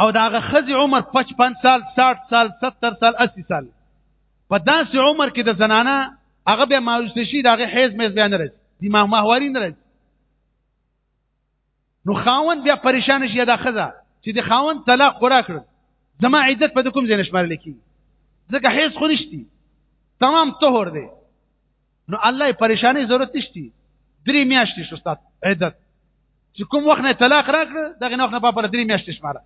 او دا هغه خزي عمر 55 سال 60 سال 70 سال 80 سال په داسې عمر کې د زنانه هغه به مایوس شي دا هغه حیز مې ځان راځي دماغ ماهواري نه راځي نو خاون بیا پریشان شي دا خزه چې د خاون طلاق خورا کړ زما عزت په کوم ځای نشمار لیکي ځکه حیز خو نشتی تمام طهور دی نو الله پریشانی ضرورت نشتی درې میاشتې شو استاد عدت چې کوم وخت نه طلاق راکړه دغه نه وخت نه په درې میاشتې شماره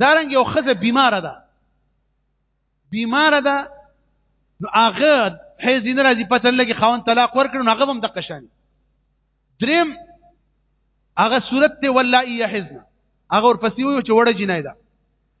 دارنګ یو خزه بیمار ده بیمار ده نو هغه حیز نه راځي پته لګي خاون طلاق ورکړ نو هغه هم د قشانی دریم هغه صورت ته ولا یحزن هغه ورپسې وي چې وړه جنای ده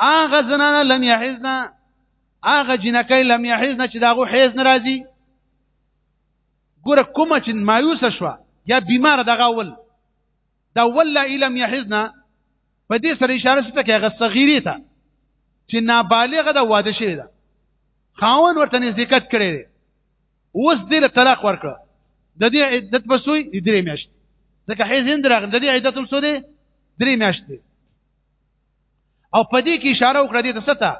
هغه زنانه لم يحزنا هغه جنکې لم يحزنا چې داغه حیز ناراضي ګوره کومه چې مایوس شوه یا بیمار دغه اول دا ولا لم يحزنا په دې سره اشاره شته کې هغه صغیری ته چې نابالغه د واده شوی ده خاون ورته نزدېکت کړی دی اوس دې له طلاق ورکړه د دې عدت په سوی درې میاشتې ځکه حیز هند راغله د دې عدت هم سوی درې میاشتې او په دې کې اشاره وکړه دې ته ستا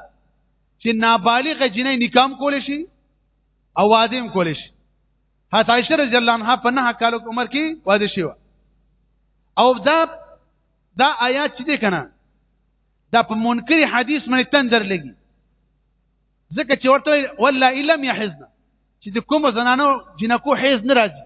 چې نابالغ جنې نکام کول شي او واده هم کول شي حتی عائشہ رضی الله عنها په نه کال عمر کې واده شو او دا دا آیات چې دې کنه دا په منکر حدیث باندې تندر لګي ځکه چې ورته ولا الم يحزن چې د کوم زنانو جنکو حیز نه راځي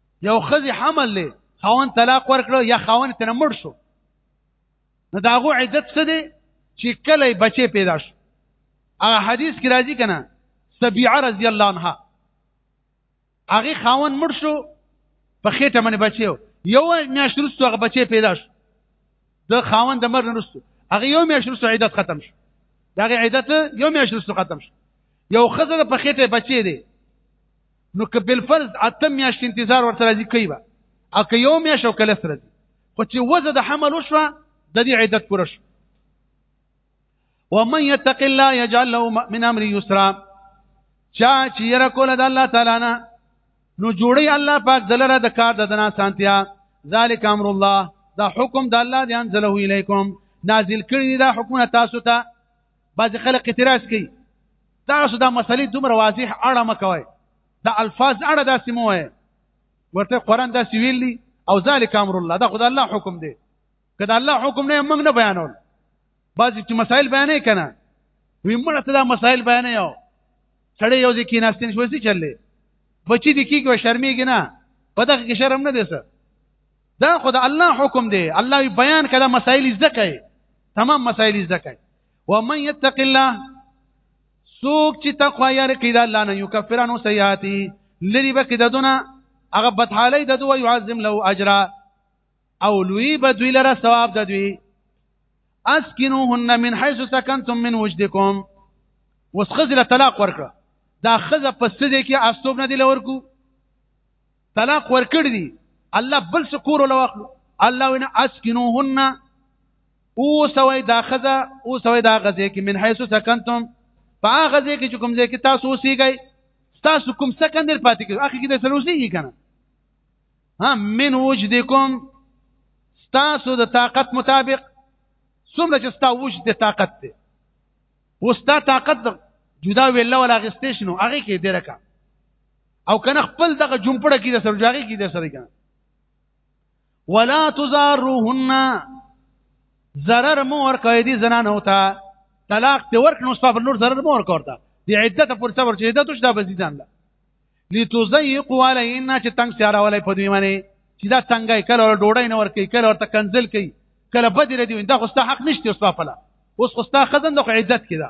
یو خزي حمل له خاون طلاق ورکړو یا خاون تر مړ شو نو دا غو عدت څه دی چې کله بچي پیدا شو هغه حدیث کې راځي کنه سبیعه رضی الله عنها هغه خاون مړ شو په خېټه باندې بچیو یو میاشت وروسته هغه بچي پیدا شو د خاون د مرګ وروسته هغه یو میاشت وروسته عدت ختم شو دا عدت یو میاشت وروسته ختم شو یو خزه په خېټه بچي دی نو که بل فرض اته میاشت انتظار ورته راځي کوي با او که یو میاشت او کله سره دي خو چې وزه د حمل وشو د دې عدت پوره شو ومن يتق الله يجعل له من امر يسرا چا چې یره کول د الله تعالی نه نو جوړي الله پاک دلره د کار د دنا سانتیا ذالک امر الله دا حکم د الله دی انزله الیکم نازل کړی دا حکم تاسو ته بعض خلک اعتراض کوي تاسو دا مسلې دومره واضح اړه مکوئ دا الفاظ اړه داسې مو وایي ورته قران داسې ویلي او ذالک امر الله دا خدای الله حکم دی کله الله حکم نه موږ نه بیانول بعض چې مسائل بیانې کنه وی موږ ته دا مسائل بیانې یو سړی یو ځکه ناستین شوې چللې بچی د کیږي شرمېږي نه په دغه کې شرم نه دی سر دا خو د الله حکم دی الله بیان کړه مسائل زده کوي تمام مسائل زده کوي ومن يتق الله سوک چې تقوا یې کړی دا الله نه یکفرانو سیئاتی لری به کده دونه هغه بدحالي د دوی يعظم له اجر او لوی بدوی لره ثواب د دوی اسكنوهن من حيث سكنتم من وجدكم وسخذ له طلاق ورکړه دا خزه په سده کې استوب نه دی لورکو طلاق ورکړ دي الله بل څه کور ولا واخلو الله وینا اسکنوهن او سوي دا خزه او سوي دا غزه کې من حيث سكنتم په غزه کې چې کوم ځای کې تاسو اوسېږئ تاسو کوم سکن در پاتې کیږي اخی کې د سلوسیږي کنه ها من وجدکم تاسو د طاقت مطابق څومره چې تاسو وجد د طاقت ته وستا طاقت جدا ویلا ولا غستې شنو هغه کې درکا او کنه خپل دغه جمپړه کې د سره جاګه کې د سره کنه ولا تزاروهن zarar مو ور کوي دي زنان هوتا طلاق ته ورک نو صبر نور zarar مو ور کوتا دی عدت پر صبر چې عدت شته بس دي ځان لا لتزيق علينا چې تنگ سیاره ولې په دوی باندې چې دا څنګه کله ور ډوډۍ نه ور کوي کله ورته کنزل کوي کله بدره دی دا خو ست حق نشته اوس په پلا اوس خو ست خزن د عدت کې دا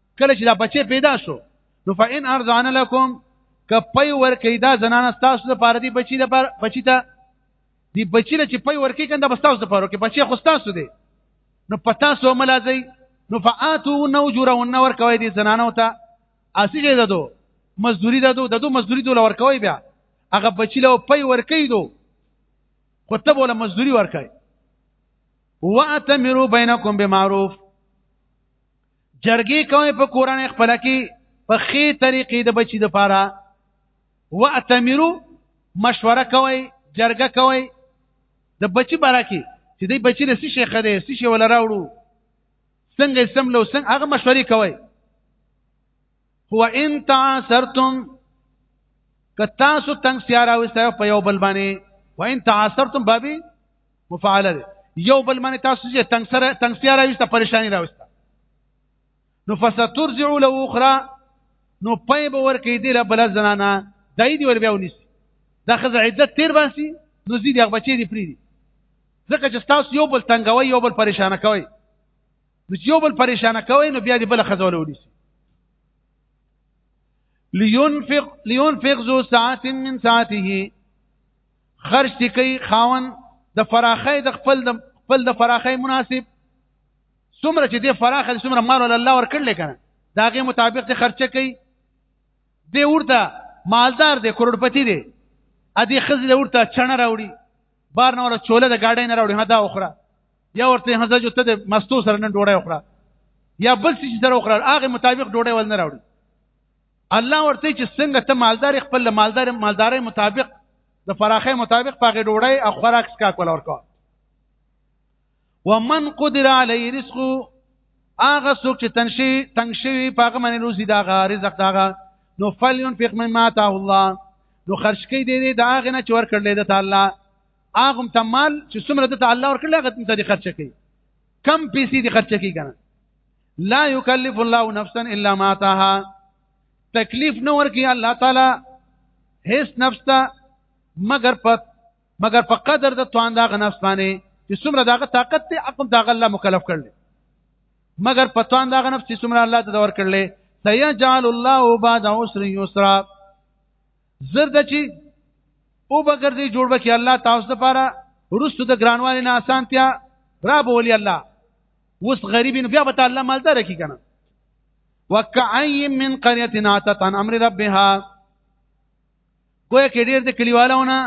کله چې دا بچي پیدا شو نو فإن ارزان لكم کپي ور کوي دا زنانه تاسو د پاره دی بچي د پاره بچي ته دی بچی له چې پي ورکی کنده بس تاسو لپاره کې بچي خو تاسو دی نو پتا سو ملازي نو فاتو نو جرون ور کوي دي زنانو ته اسیږي ددو مزدوري ددو ددو مزدوري دول ور کوي بیا هغه بچی له پي ورکی دو خو ته بوله مزدوري ور کوي واتمروا بينكم بمعروف جرګې کوي په کورنۍ خپل کې په خې طریقې د بچی د پاره واتمرو مشوره کوي جرګه کوي د بچی باره کې چې دی بچی له څه شیخه دی څه شی ولا راوړو څنګه سم لو څنګه هغه مشورې کوي هو ان تعاصرتم که تاسو تنگ سیار اوسته په یو بل باندې و ان تعاصرتم بابي مفعله ده یو بل باندې تاسو چې تنگ سره تنگ سیار اوسته پریشانی راوسته نو فسترجع له اخرى نو پي به ور کې دی له بل زنانا دای دی ور بیا ونیس دا خزه عدت تیر باسي نو زیدي هغه بچی دی پری دي ځکه چې تاسو یو بل تنگوي یو بل پریشان کوي نو چې یو بل پریشان کوي نو بیا دې بل خزول ونیسي لينفق لينفق ذو ساعت من ساعته خرج دي کوي خاون د فراخه د خپل د خپل د فراخه مناسب څومره چې د فراخه څومره مال ول الله ورکړل کنه داغه مطابق د خرچه کوي دی ورته مالدار دی کروڑپتی دی ا دې خزله ورته چنه راوړي بار نه ولا چوله د گاډي نه راوړي نه دا اخره یا ورته هزه جو ته د مستو سره نن ډوړې وخړه یا بل څه سره وخړه هغه مطابق ډوړې ول نه راوړي الله ورته چې څنګه ته مالدار خپل مالدار مالداري مطابق د فراخه مطابق پاګه ډوړې او خوراک سکا کول ورکو ومن قدر علی رزقه هغه څوک چې تنشي تنگ شوی پاګه منې روزي دا غا رزق داغه نو فلیون فقم ما ته الله نو خرج کې دې دا غنه چور کړلې د تعالی هغه ته مال چې څومره د الله ورکړل هغه ته دې خرچ کړي کم پیسې دې خرچ کړي کنه لا یکلف الله نفسا الا ما اتاها تکلیف نه ورکي الله تعالی هیڅ نفس ته مگر په مگر په قدر د توان دا نفس باندې چې څومره داغه طاقت ته حکم داغه الله مکلف کړل مگر په توان داغه نفس چې څومره الله ته ور کړل سيجعل الله بعد عسر يسرا زر د چې او بګرځي جوړ بکې الله تاسو ته پاره ورستو د ګرانوالي نه اسانتیا را بولی الله وس غریبین بیا به الله مالدار کی کنه وکعی من قريه عتت عن امر ربها کوی کې ډیر د کلیوالونه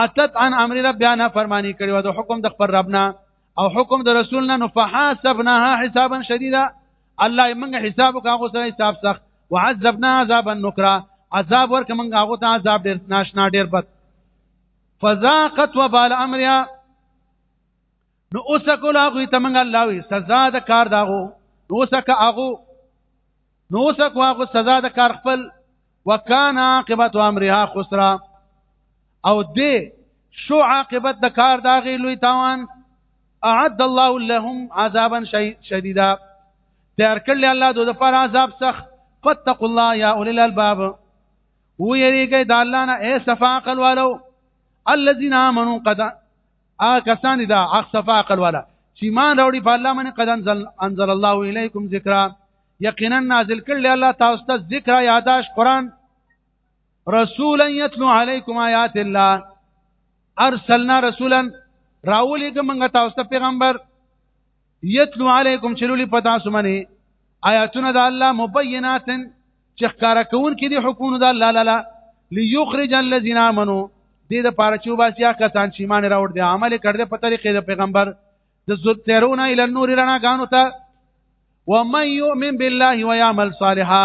عتت عن امر ربها نه فرمانی کړي و د حکم د خبر ربنا او حکم د رسول نه نو فحاسبناها حسابا شديدا الله موږ حساب وکاغو سره حساب سخت وعذبنا عذابا نکرا عذاب ورک موږ هغه ته عذاب ډیر ناشنا ډیر بد فذاقت وبال امرها نو اوسه کولا غوي ته موږ الله وي سزا د کار داغو نو اوسه کا هغه نو اوس کو هغه سزا د کار خپل وکانا عاقبت امرها خسرا او دې شو عاقبت د کار دا غي لوی تاوان اعد الله لهم عذابا شديدا تیار کړل الله دوی لپاره عذاب سخت فتقوا الله يا اولي الالباب ويريګي د الله نه اي صفاقل والو الذين امنوا قد ا کسان دا عقل صفا عقل والا چې ایمان راوړي په الله باندې قد انزل انزل الله الیکم ذکرا یقینا نازل کړل الله تاسو ته ذکر یاداش قران رسولا یتلو علیکم آیات الله ارسلنا رسولا راولې کومه تاسو ته پیغمبر یتلو علیکم چلولی پتا سمنه آیاتونه د الله مبینات چې ښکارا کون کې دي حکمونه د الله لاله ليخرج الذين امنوا دې د پاره چې وباسیا کسان چې ایمان راوړ دي عمل کړ دې په طریقې د پیغمبر د زړه تیرونه ال نور رڼا غانو ته ومن يؤمن بالله ويعمل صالحا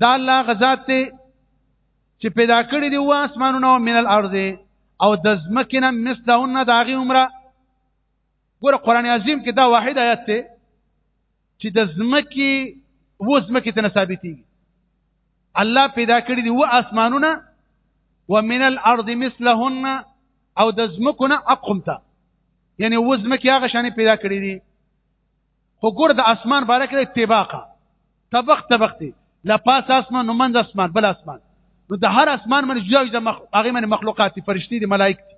دا الله غزاد ته چې پیدا کړی دی و اسمانونه او من الارض او د زمکنه مثلهن د هغه عمره ګوره قران عظیم کې دا واحد آیت ته چې د زمکی و زمکی ته ثابتېږي الله پیدا کړی دی و اسمانونه ومن الارض مثلهن او د زمکونه اقمته یعنی و زمکی هغه شان پیدا کړی دی خو ګور د اسمان باره کې اتباقه طبق طبق دی لا پاس اسمان نو منځ اسمان بل اسمان نو د هر اسمان باندې جدا جدا مخ... هغه باندې مخلوقات فرشتي دي ملائک دي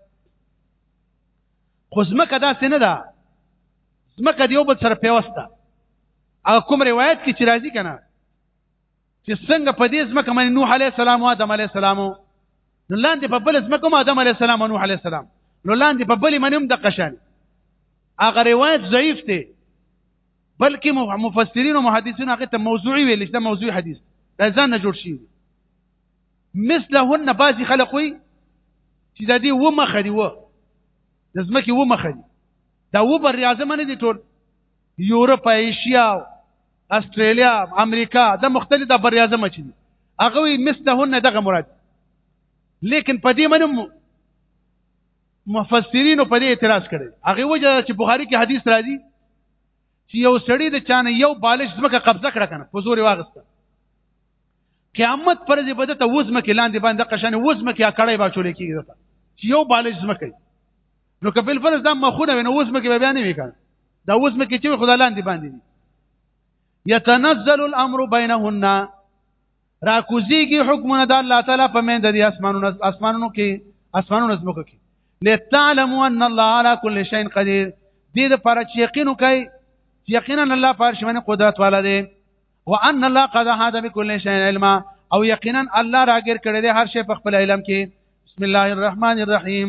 خو زمکه دا څنګه ده زمکه دیو بل سره پیوسته هغه کوم روایت کې چې راځي کنه چې څنګه په دې ځمکه باندې نوح عليه السلام او آدم عليه السلام نو لاندې په بل ځمکه هم آدم عليه السلام او نوح عليه السلام نو لاندې په بل باندې هم د قشان هغه روایت ضعیف دی بلکې مفسرین او محدثین هغه ته موضوعي ویل چې موضوعي حدیث دا ځان نه جوړ شي مثلهن بعضی خلق وي چې د دې و مخه دی و د ځمکې و مخه دی دا و بر اعظم نه دي ټول یورپ ایشیا استرالیا امریکا د مختلف د بر اعظم چې دي هغه وي مثلهن دغه مراد لیکن په دې منم مفسرین په دې اعتراض کړي هغه وجه چې بخاری کې حدیث راځي چې یو سړی د چانه یو بالش زمکه قبضه کړه کنه په زور واغسته قیامت پر دې بده ته وزمکه لاندې باندې قشنه وزمکه کړای با چولې کیږي چې یو بالش زمکه نو کپل فرض دا مخونه وي نو اوس مکه بیا نه وي کنه دا اوس مکه چې خدای لاندې باندې دي يتنزل الامر بينهن را کوزيږي حکمونه د الله تعالی په مند دي اسمانونو اسمانونو کې اسمانونو زمکه کې لتعلموا ان الله على كل شيء قدير دې د پر چې یقین وکي یقینا الله پر شمن قدرت والا دی وان الله قد هذا بكل شيء علما او یقینا الله راګر کړی دی هر شی په خپل علم کې بسم الله الرحمن الرحیم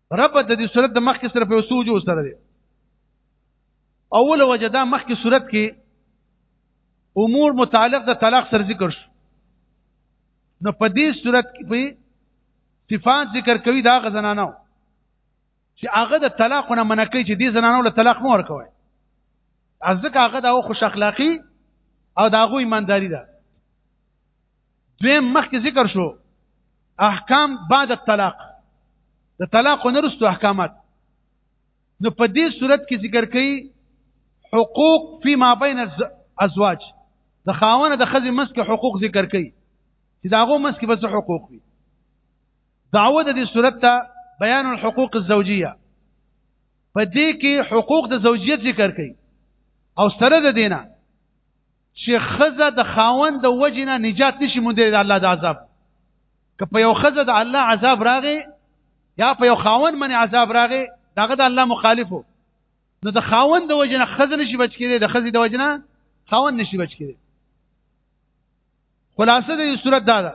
رب د دې صورت د مخکې سره په سوجو سره دی اول وجه دا مخکې صورت کې امور متعلق د طلاق سره ذکر شو نو په دې صورت کې په صفات ذکر کوي دا غزنانو چې هغه د طلاق نه منع کوي چې دې زنانو له طلاق مور کوي ځکه هغه د خوش اخلاقی او د هغه ایمانداری ده دویم مخکې ذکر شو احکام بعد الطلاق د طلاق نرستو احکامات نو په دې صورت کې ذکر کړي حقوق فيما بين الازواج د خاونه د خزي مسک حقوق ذکر کړي چې داغو مسک بس حقوق وي دعوه د دې صورت ته بیان الحقوق الزوجيه په دې کې حقوق د زوجیت ذکر کړي او سره د دینه چې خزه د خاوند د وجې نه نجات نشي موندلی د الله د عذاب که په یو خزه د الله عذاب راغی یا په یو خاوند باندې عذاب راغی داغه د الله مخالفو نو د خاوند د وجې نه خزه نشي بچ کېدی د خزې د وجې نه خاوند نشي بچ کېدی خلاصه د دې صورت دا ده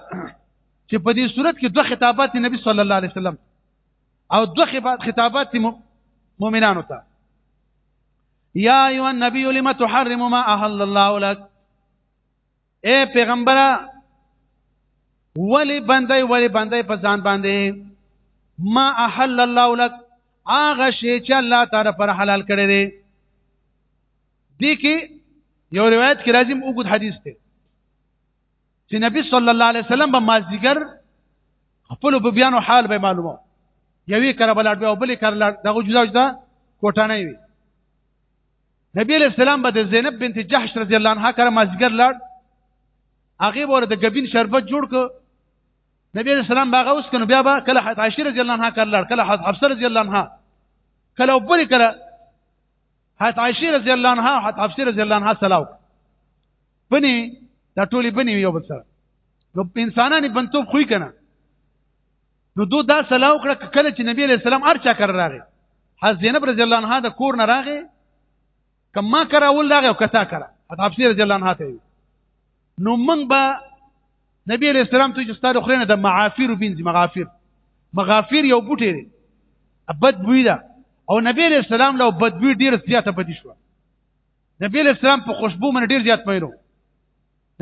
چې په دې صورت کې دوه خطابات نبی صلی الله علیه وسلم او دوه خطابات مؤمنانو ته یا ایو النبی لم تحرم ما احل الله لك اے پیغمبره ولی بندای ولی بندای په ځان باندې ما احل الله لك هغه شی چې الله تعالی پر حلال کړی دی دي کې یو روایت کې راځي موږ حدیث ته چې نبی صلی الله علیه وسلم به مازیګر خپل ببیانو حال به معلومه یوې کړه بلاد به او بلې کړه دغه جدا جدا کوټه نه وي نبی علیہ السلام به د زینب بنت جحش رضی الله عنها کړه مازیګر لاړ هغه بوله د غبین شربت جوړ ک نبی علیہ السلام باغه اوس کنه بیا به کله حضرت عائشہ رضی الله عنها کړه لاړ کله حضرت حفصه رضی الله عنها کله او بلې کړه حضرت عائشہ رضی الله عنها حضرت حفصه رضی الله عنها سلام بني دا ټولې بني یو بل سره نو انسانانو بنتوب خوې کنه نو دوی دا سلام وکړه کله چې نبی علیہ السلام ارچا کړ راغی حضرت زینب رضی الله عنها د کور نه راغی کما کرا ول راغی او کتا کرا حضرت حفصه رضی الله عنها ته نو من با نبی علیہ السلام ته چې ستاره خرینه د معافیر بنز مغافیر مغافیر یو بوټی دی بد بوی ده او نبی علیہ السلام له بد بوی ډیر زیاته بدی شو نبی اسلام په خوشبو باندې ډیر زیات مینو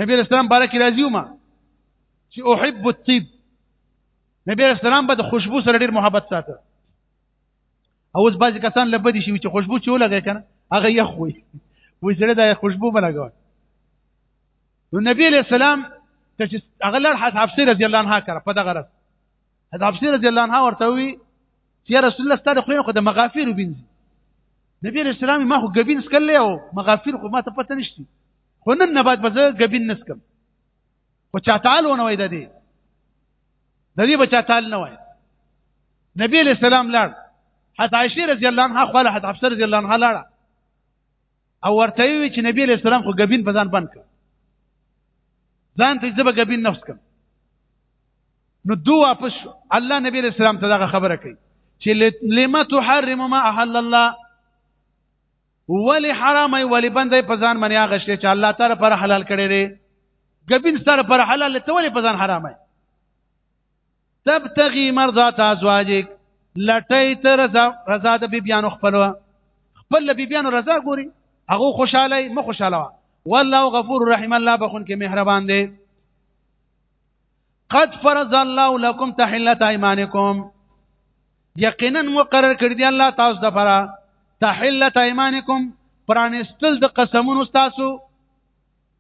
نبی اسلام بارک راضی ومه چې احب الطيب نبی اسلام به د خوشبو سره ډیر محبت ساته او اوس بعضی کسان لبه دي شي چې خوشبو چې ولګي کنه هغه یې خوې وې سره د خوشبو بلګوي نو نبی علیہ السلام ته چې هغه لړ حفصه رضی الله عنها کړ په دغه رس حضرت حفصه رضی الله عنها ورته وی چې رسول الله ستاره خو خو د مغافیر وبینځي نبی رسول الله ما خو غبین سکل او مغافیر خو ما ته پته نشتی خو نن نه بعد بزه غبین نسکم خو چا تعال ونه وای د دې د دې بچا تعال نه وای نبی رسول الله لاړ حضرت عائشه رضی الله عنها خو حضرت حفصه رضی الله عنها لاړه او ورته وی چې نبی علیہ السلام خو غبین په ځان بند کړ ځان ته ځبه غبین نفس کړ نو دو واپس الله نبی علیہ السلام ته دغه خبره کوي چې لما تحرم ما احل الله ولی حرام ای ولی بندې په ځان باندې هغه شی چې الله تعالی پر حلال کړی دی غبین سره پر حلال ته ولی په ځان حرام ای تبتغي مرضات ازواجک لټی ته رضا رضا د بیبیانو خپل خپل بیبیانو رضا ګوري هغه خوشاله مخ خوشاله والله غفور رحیم الله بخون کې مهربان دی قد فرض الله لكم تحلت ايمانكم یقینا مقرر کړی دی الله تاسو د فرا تحلت ايمانكم پرانستل د قسمونو تاسو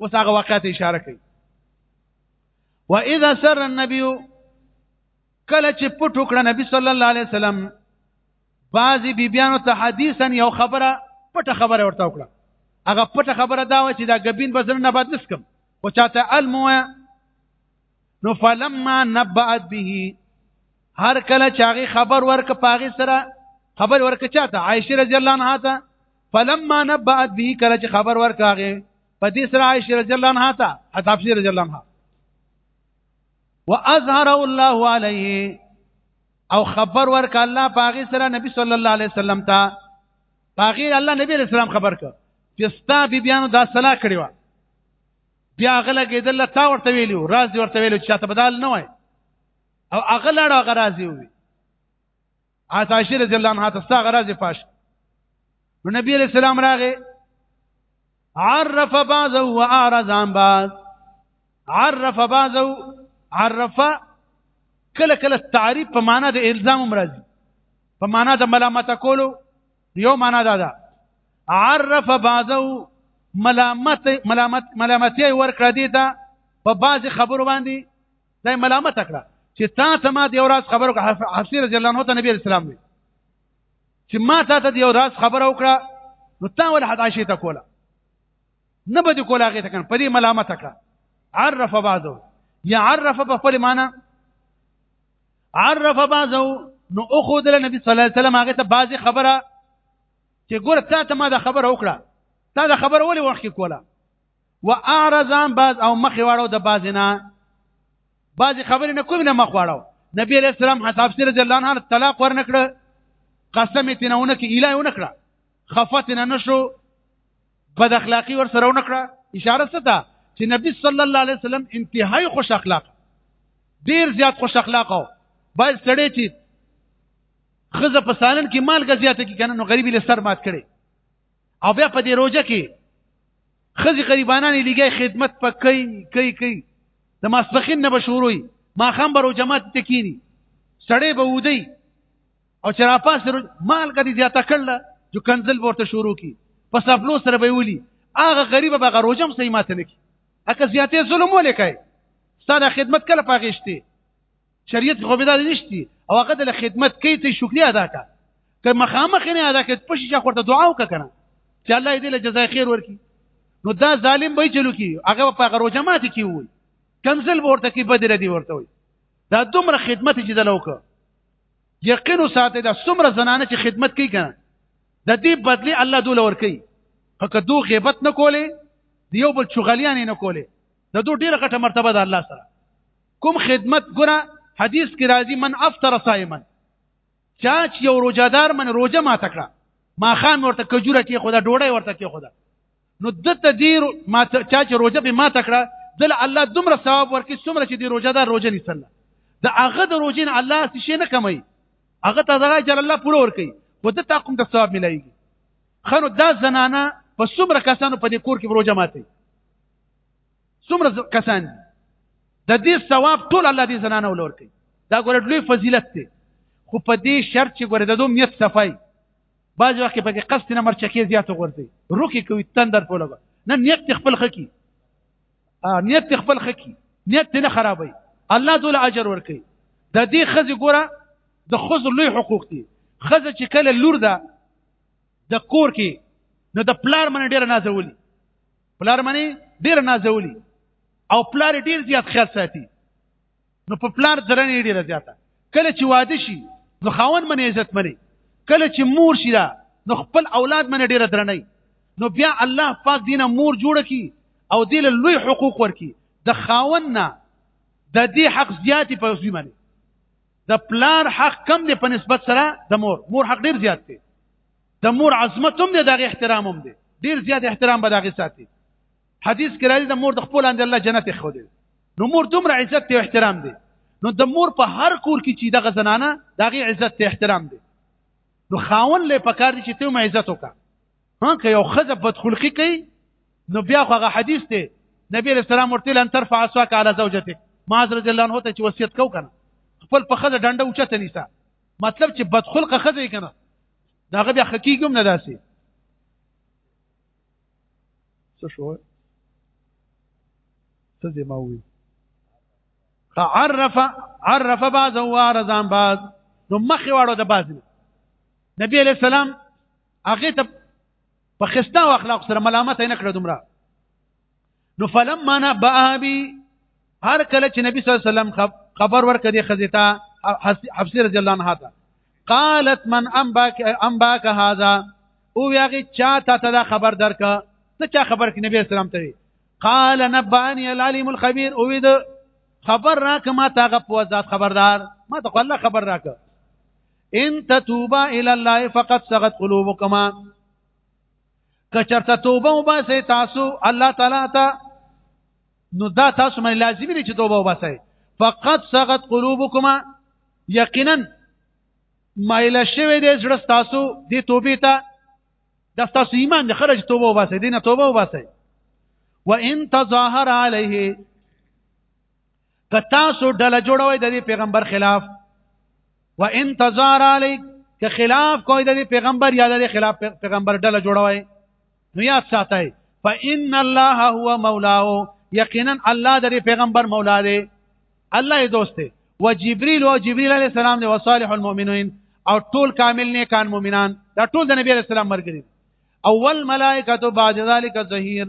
اوس هغه واقعیت اشاره کوي واذا سر النبي کله چې پټ وکړه نبی صلی الله علیه وسلم بعضی بیبیانو ته حدیثا یو خبره پټه خبره ورته وکړه هغه پټه خبره دا و چې دا غبین بزر نه بد نسکم او چاته علم و نو فلما نبأت به هر کله چې هغه خبر ورک پاغي سره خبر ورک چاته عائشه رضی الله عنها ته فلما نبأت به کله چې خبر ورکاغه په دې سره عائشه رضی الله عنها ته حتاب شي رضی الله عنها واظهر الله عليه او خبر ورک الله پاغي سره نبی صلی الله علیه وسلم ته پاغي الله نبی رسول الله خبر ک چې ستا بی بیانو دا صلاح کړی و بیا غله کېدل تا ورته ویلو راز ورته ویلو چې ته بدل نه وای او اغلړ غرازي وي عائشه رضی الله عنها ته څنګه راځي پاش نو نبی علیہ السلام راغې عرف بعضه واعرض عن بعض عرف بعضه عرف کله کله تعریف په معنا د الزام مرض په معنا د ملامت کولو یو معنا دا ده عرف بعضه ملامت ملامت ملامتي ورکړه دي ته په بعض خبرو باندې دا ملامت کړه چې تا ته ما دی ورځ خبر وکړه حفصه رضی الله عنها ته نبی اسلام وی چې ما تا ته دی ورځ خبر وکړه نو تا ول حد عائشه ته کوله نه بده کوله هغه ته کنه په دې ملامت کړه عرف بعضو یا عرف په خپل معنا عرف بعضو نو اخو د نبی صلی الله علیه وسلم هغه ته بعضی خبره چې ګور تا ته ما دا خبره وکړه تا دا خبره ولې وخت کوله و اعرضان بعض او مخ واړو د بعض نه بعض خبرې نه کوم نه مخ واړو نبی علیہ السلام حساب سره رضی الله عنه طلاق ورنکړه قسم تنونه کې الای ونکړه خفت نه نشو بد اخلاقی ور سره ونکړه اشاره ستا چې نبی صلی الله علیه وسلم انتهایی خوش اخلاق ډیر زیات خوش اخلاق او باید سړی چې خزه په سالن کې مالګه زیاته کې کنه نو غریبي له سر مات کړي او بیا په دې روزه کې خزي غریبانان لګي خدمت پکې کوي کوي د ماسپخین نه بشوروي ما خام برو جماعت تکینی سړې به ودی او چې راپاس مال کدي زیاته کړل جو کنزل ورته شروع کی پس خپل سره به ولي هغه غریب به غروجم سي ماته نه کی اکه زیاتې ظلم ولې کوي ستاسو خدمت کله پاغشتي شریعت خو به دا نشتی او هغه د خدمت کوي ته شکریا ادا کا که مخامخ نه ادا کړي پښې چې خورته دعا وکړه کنه چې الله دې له جزای خیر ورکړي نو دا ظالم به چلو کی هغه په هغه روزه ماته کی وي کنزل ورته کی بدل دی ورته وي دا دومره خدمت چې دلو وکړه یقین ساته دا څومره زنانه چې خدمت کوي کنه د دې بدلی الله دوله ور کوي هکه دوه غیبت نه کولې دیو بل چغلیان نه کولې د دوه ډیره غټه مرتبه ده الله سره کوم خدمت ګره حدیث کې راځي من افطر صائما چا چې یو روزادار من روزه ما تکړه ما خام ورته کجوره کې خدا ډوړی ورته کې خدا نو دته دی ما چا چې روزه به ما تکړه دل الله دومره ثواب ورکړي څومره چې دی روزادار روزه نیسل د هغه د روزین الله څه شي نه کمي هغه ته دغه جل الله پوره ورکړي وته تا کوم د ثواب ملایږي خنو دا زنانه په څومره کسانو په دې کور کې روزه ماتي څومره کسان دي د دې ثواب ټول الله دې زنانه ولور کوي دا ګوره لوی فضیلت دی خو په دې شرط چې ګوره د دوم نیت صفای بعض وخت په کې قصد نه مرچکه زیات غورځي روکي کوي تندر په لګا نه نیت خپل خکی ا نیت خپل خکی نیت نه خرابوي الله دول اجر ورکي د دې خزي ګوره د خزو لوی حقوق دي خزه چې کله لور ده د کور کې نو د پلار من ډیر نازولي پلار منی ډیر نازولی او پلار ډیر زیات خیال ساتي نو په پلار درنې ډیر زیاته کله چې واده شي نو خاون منی عزت منی کله چې مور شي دا نو خپل اولاد منی ډیر درنې نو بیا الله پاک دینه مور جوړ کی او دې له لوی حقوق ورکی د خاون نه د دې حق زیاتی په ځای باندې د پلار حق کم دی په نسبت سره د مور مور حق ډیر زیات دی د مور عظمت هم دی د احترام هم دی ډیر زیات احترام به دغه ساتي حدیث کې راځي د مور د خپل اند الله جنت خو دی نو مور دومره عزت او احترام دی نو د مور په هر کور کې چې دغه زنانه دغه عزت او احترام دی نو خاون له پکار دي چې ته مې عزت وکړه ها که یو خزه بد خلقي کوي نو بیا خو هغه حدیث دی نبی رسول الله ورته لن ترفع اسواک علی زوجتك معاذ رضی الله عنه ته چې وصیت کو کنه خپل په خزه ډنډه اوچته نیسه مطلب چې بدخلقه خزه یې کنه داغه بیا حقیقم نه داسي څه شو څه دې ما وی عرف عرف بعض وارزان بعض نو مخ واړو د بعض نبی علیہ السلام هغه ته په خسته او اخلاق سره ملامت نه کړ دومره نو فلما نبأها بي هر کله چې نبی صلی الله علیه وسلم خبر ورکړي خزیتا حفصه رضی الله عنها ته قالت من انباك انباك هذا او یاغي چا ته ته خبر درک ته چا خبر کې نبی اسلام ته قال نباني العليم الخبير او د خبر راک ما ته غ په ذات خبردار ما ته الله خبر راک ان تتوبا الى الله فقد سغت قلوبكما که چرته توبه وباسئ تاسو الله تعالی ته نو دا تاسو باندې لازمي دی چې توبه وباسئ فقط سغت قلوبکما یقینا مایل شوی دی زړه تاسو د توبې ته د تاسو ایمان د خرج توبه وباسئ دینه توبه وباسئ وان تظاهر علیه که تاسو ډله جوړوي د دې پیغمبر خلاف و ان تزار علی که خلاف کوی د پیغمبر یا د خلاف پیغمبر ډله جوړوي نو یاد ساتئ فان الله هو مولاه یقینا الله د پیغمبر مولا دی الله یې دوست دی و جبريل او جبريل عليه السلام دی او صالح المؤمنین او ټول کامل نیکان مؤمنان دا ټول د نبی عليه السلام مرګري اول ملائکه بعد ذلك ظهير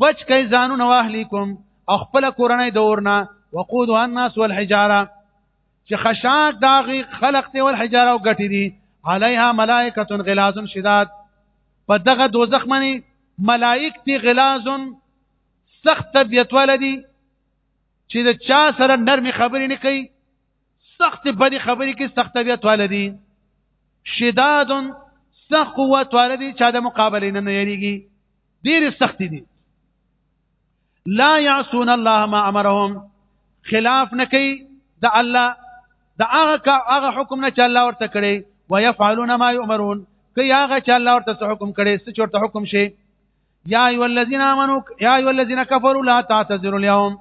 بچ کئ ځانونه واهلیکم او خپل کورنۍ د اورنا وقود الناس والحجاره چې خشاک داغي خلق ته والحجاره او غټي دي عليها ملائکه غلاظ شداد په دغه دوزخ منی ملائک تی غلاظ سخت طبيعت ولدي چې د چا سره نرمي خبرې نه کوي سخت بدی خبرې کې سخت طبيعت ولدي شداد سخت قوت ولدي چې د مقابله نه نه یریږي ډیر سخت دي لا يعصون الله ما امرهم خلاف نه کوي د الله د هغه هغه حکم نه چې الله ورته کړی ويفعلون ما يؤمرون کوي هغه چې الله ورته حکم کړی څه چورته حکم شي یا ایو الذین آمنو یا ایو الذین کفروا لا تعتذروا اليوم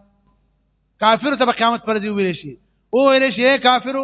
کافر ته قیامت پر دی ویل شي او ویل شي کافرو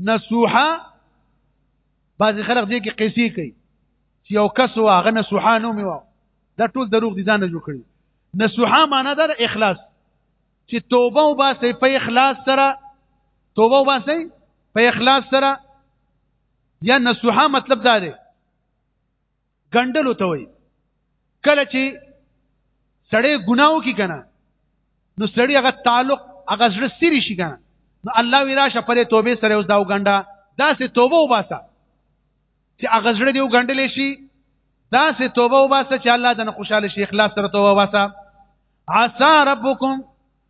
نصوحه بعضی خلک دې کې قصې کوي چې یو کس واغه نصوحه نوم یو دا ټول دروغ دي ځان جوړ کړی نصوحه معنی دا اخلاص چې توبه او باسي په اخلاص سره توبه او باسي په اخلاص سره یا نصوحه مطلب دا دی ګندلو ته وي کله چې سړی ګناو کی کنه نو سړی هغه تعلق هغه زړه سری شي کنه نو الله وی راشه پرې توبه سره اوس دا وګنده دا سه توبه وباسه چې هغه زړه دی وګندلې شي دا سه توبه وباسه چې الله دنه خوشاله شي اخلاص سره توبه وباسه عسى ربكم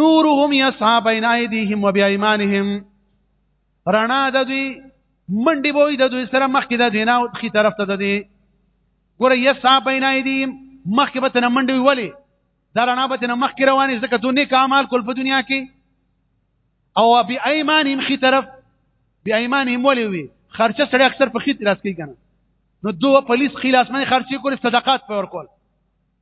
نورهم یسعا بین ایدیهم و بیایمانهم رڼا د دوی منډي بوي د دوی سره مخکې د دینا او خي طرف ته د دی ګوره یسا بین ایدیم مخکې به تنه منډي ولی دا رڼا به تنه مخکې رواني ځکه دوی نیک اعمال کول په دنیا کې او بی ایمانهم خي طرف بی ایمانهم ولی وي خرچه سره اکثر په خي طرف کې کنه نو دوه پولیس خلاص منی خرچي کول صدقات په ور کول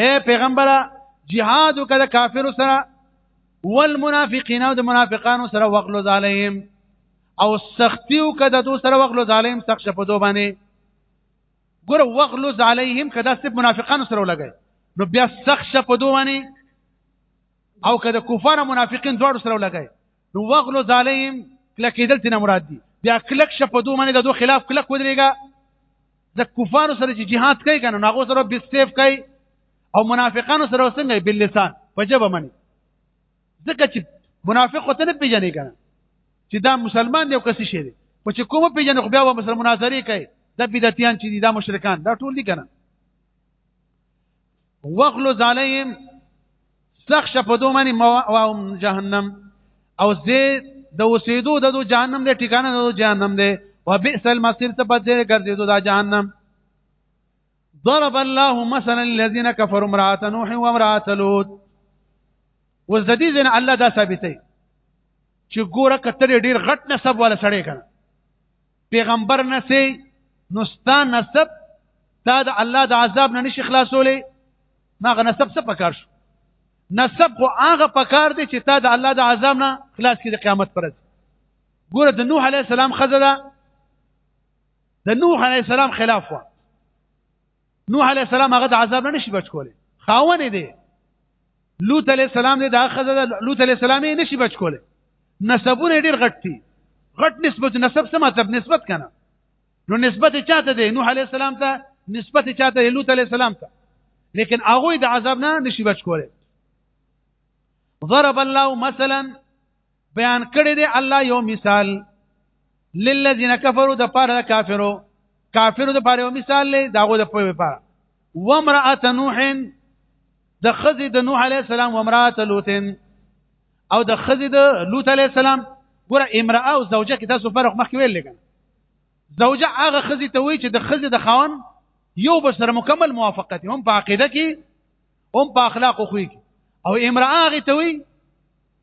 اے پیغمبره جهاد وکړه کافر سره والمنافقین او د منافقانو سره وغلو ظالم او سختی وکړه د دوه سره وغلو ظالم سخت شپه دوه باندې ګور وغلو ظالم کدا سب منافقانو سره ولګي نو بیا سخت شپه دوه باندې او کدا کفار منافقین دوه سره ولګي نو وغلو ظالم کلکېدل تینا مراد دي بیا کلک شه په دوه باندې د دوه خلاف کلک ودرېږه د کفارو سره چې جهاد کوي کنه نو هغه سره بالسيف کوي او منافقانو سره څنګه باللسان په جبه باندې ځکه چې منافق وته نه پیژنې کنه چې دا مسلمان دی او کسي شي دی په چې کومه پیژنې خو بیا و مسلمان مناظره کوي د بدعتيان چې دا مشرکان دا ټول دي کنه وغلو زالیم سخت شه په دوه باندې مواهم جهنم او زه د اوسېدو د دو جهنم د ټکانه د جهنم دی وبئس المصير ته په دې ګرځېدو د جهنم ضرب الله مثلا الذين كفروا امراه نوح وامراه لوط وزدي زين الله دا ثابتې چې ګوره کتر ډیر غټ نسب ولا سړی کنه پیغمبر نه سي نو ستا نسب تا د الله د عذاب نه نشي خلاصولې ناغه نسب څه پکار شو نسب خو هغه پکار دی چې تا د الله د عذاب نه خلاص کړي د قیامت پر ورځ ګوره د نوح علی السلام خزه ده د نوح علی السلام خلاف و نوح علی السلام هغه د عذاب نه شي بچ کولی خاون دی لوط علی السلام دی دا خزه لوط علی السلام نه شي بچ کولی نسبونه ډیر غټ دي غټ نسبت نسب څه مطلب نسبت کنه نو نسبت چاته دی نوح علی السلام ته نسبت چاته دی لوط علی السلام ته لیکن هغه د عذاب نه نشي بچ کولی ضرب الله مثلا بیان کړی دی الله یو مثال للذین کفروا د پاره کافرو کافرو د پاره یو مثال لې داغه د پوهه لپاره وامراه نوح د خزي د نوح علی السلام وامراه لوط او د خزي د لوط علی السلام ګوره امراه او زوجه کې تاسو فرق مخکې ویل لګا زوجه هغه خزي ته وی چې د خزي د خاون یو بل سره مکمل موافقت هم په عقیده کې هم په اخلاق خو کې او امراه هغه ته وی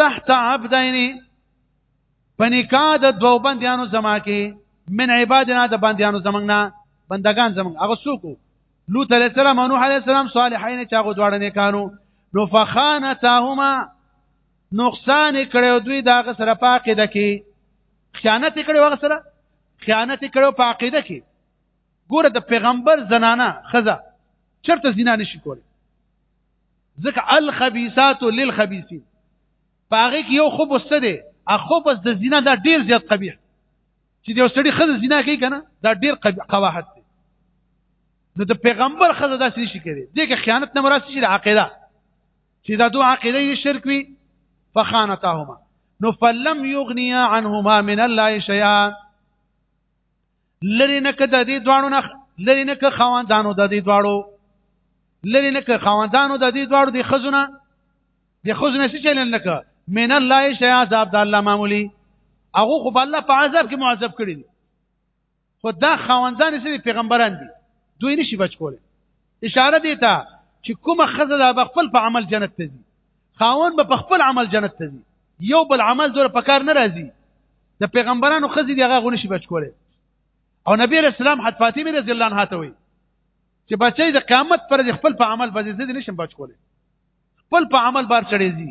تحت عبدین پنیکا د دوو بندیانو زما کې من عبادنا د بندیانو زمنګ نه بندگان زمنګ هغه څوک لوط علیہ السلام او نوح علیہ السلام صالحین چې هغه دواړه نه کانو نو فخانتهما نقصان کړو دوی دا سره پاکه د کې خیانت کړو هغه سره خیانت کړو پاکه د کې ګوره د پیغمبر زنانه خزه چرته زنا نشي کولی ځکه الخبيثات للخبيثين پاغه کې یو خوب وسته دی اخو بس د زنا دا ډیر زیات قبیح چې د سړي خزه زنا کوي کنه دا ډیر قواحت دی نو د پیغمبر خزه داسې نشي کوي دغه خیانت نه مراد شي د عقیده چې دا دوه عقیده یې شرک وي فخانتهما نو فلم یغنیا عنهما من الله شیئا لری نه که د دې دواړو نه لری نه که خواندانو د دې دواړو لری نه که خواندانو د دې دواړو د خزونه د خزونه څه چلن نه که من الله شي عذاب د الله معمولی هغه خو الله په عذاب کې معذب کړی خو دا خواندان سره پیغمبران دي دوی نشي بچ کولی اشاره دی ته چې کومه خزه دا به خپل په عمل جنت ته ځي خاون به په خپل عمل جنت ته ځي یو بل عمل زور په کار نه راځي د پیغمبرانو خزه دی هغه غونې شي بچ کوله او نبی رسول الله حضرت فاطمه رضی الله عنها ته وایي چې بچي د قیامت پر خپل په عمل باندې زه نشم بچ کوله خپل په عمل بار چړې دي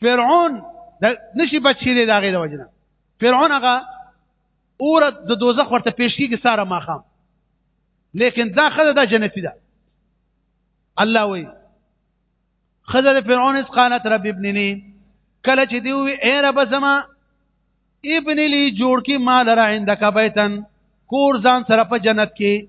فرعون د نشي بچیلې دا غي د وجنه فرعون هغه اور د دوزخ ورته پیش کیږي ساره ما خام لیکن دا خزه دا جنتی ده الله وی خزه فرعون اس قالت رب ابن لي کله چې دی وی اے رب زما ابن لي جوړ کی مال را عندك بيتن کور ځان سره په جنت کې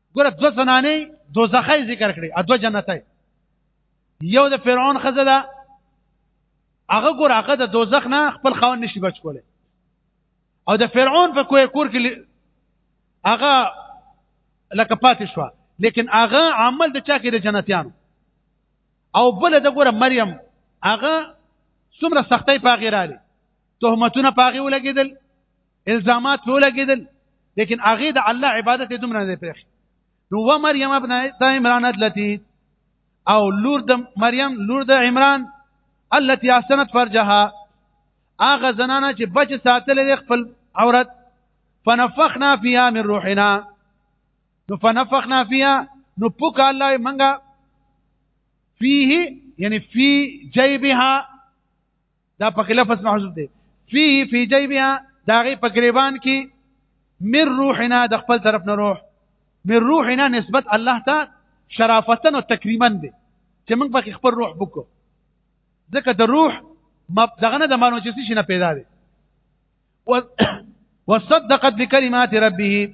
ګوره دو زنانه دوزخه ذکر کړي ادو جنته یو د فرعون خزه ده هغه ګوره هغه د دوزخ نه خپل خاون نشي بچ کوله او د فرعون په کوی کور کې هغه لکه پاتې شو لیکن هغه عمل د چا کې د جنتیانو او بل د ګوره مریم هغه څومره سختۍ پاغې راړي تهمتونه پاغې ولګېدل الزامات په لګیدل لیکن هغه د الله عبادت دوم نه پرخ نو و مریم ابن عمران التي او لور د مریم لور د عمران التي احسنت فرجها اغه زنانه چې بچ ساتل د خپل عورت فنفخنا فيها من روحنا نو فنفخنا فيها نو پوک الله منګه فيه یعنی فی جیبها دا په لفظ محذوف دی فيه في جيبها داغي په گریبان کې من روحنا د خپل طرف نه روح من روحنا نسبت الله ته شرافتن او تکریما دی چې موږ په خپل روح بکو ځکه د روح دغه نه د مانو چې شي نه پیدا دی وصدقت بكلمات ربه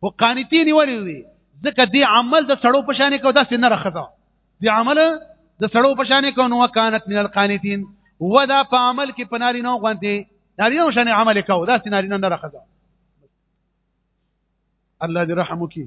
خو قانتی نیولې وي ځکه دی عمل د سړو په شان کو داسې نه راخته دی عمل د سړو په شان کو نو کانت من القانتين ودا په عمل کې پناري نو غونتي ناري نو شان عمل کو داسې ناري نه راخته الله دې رحم وکړي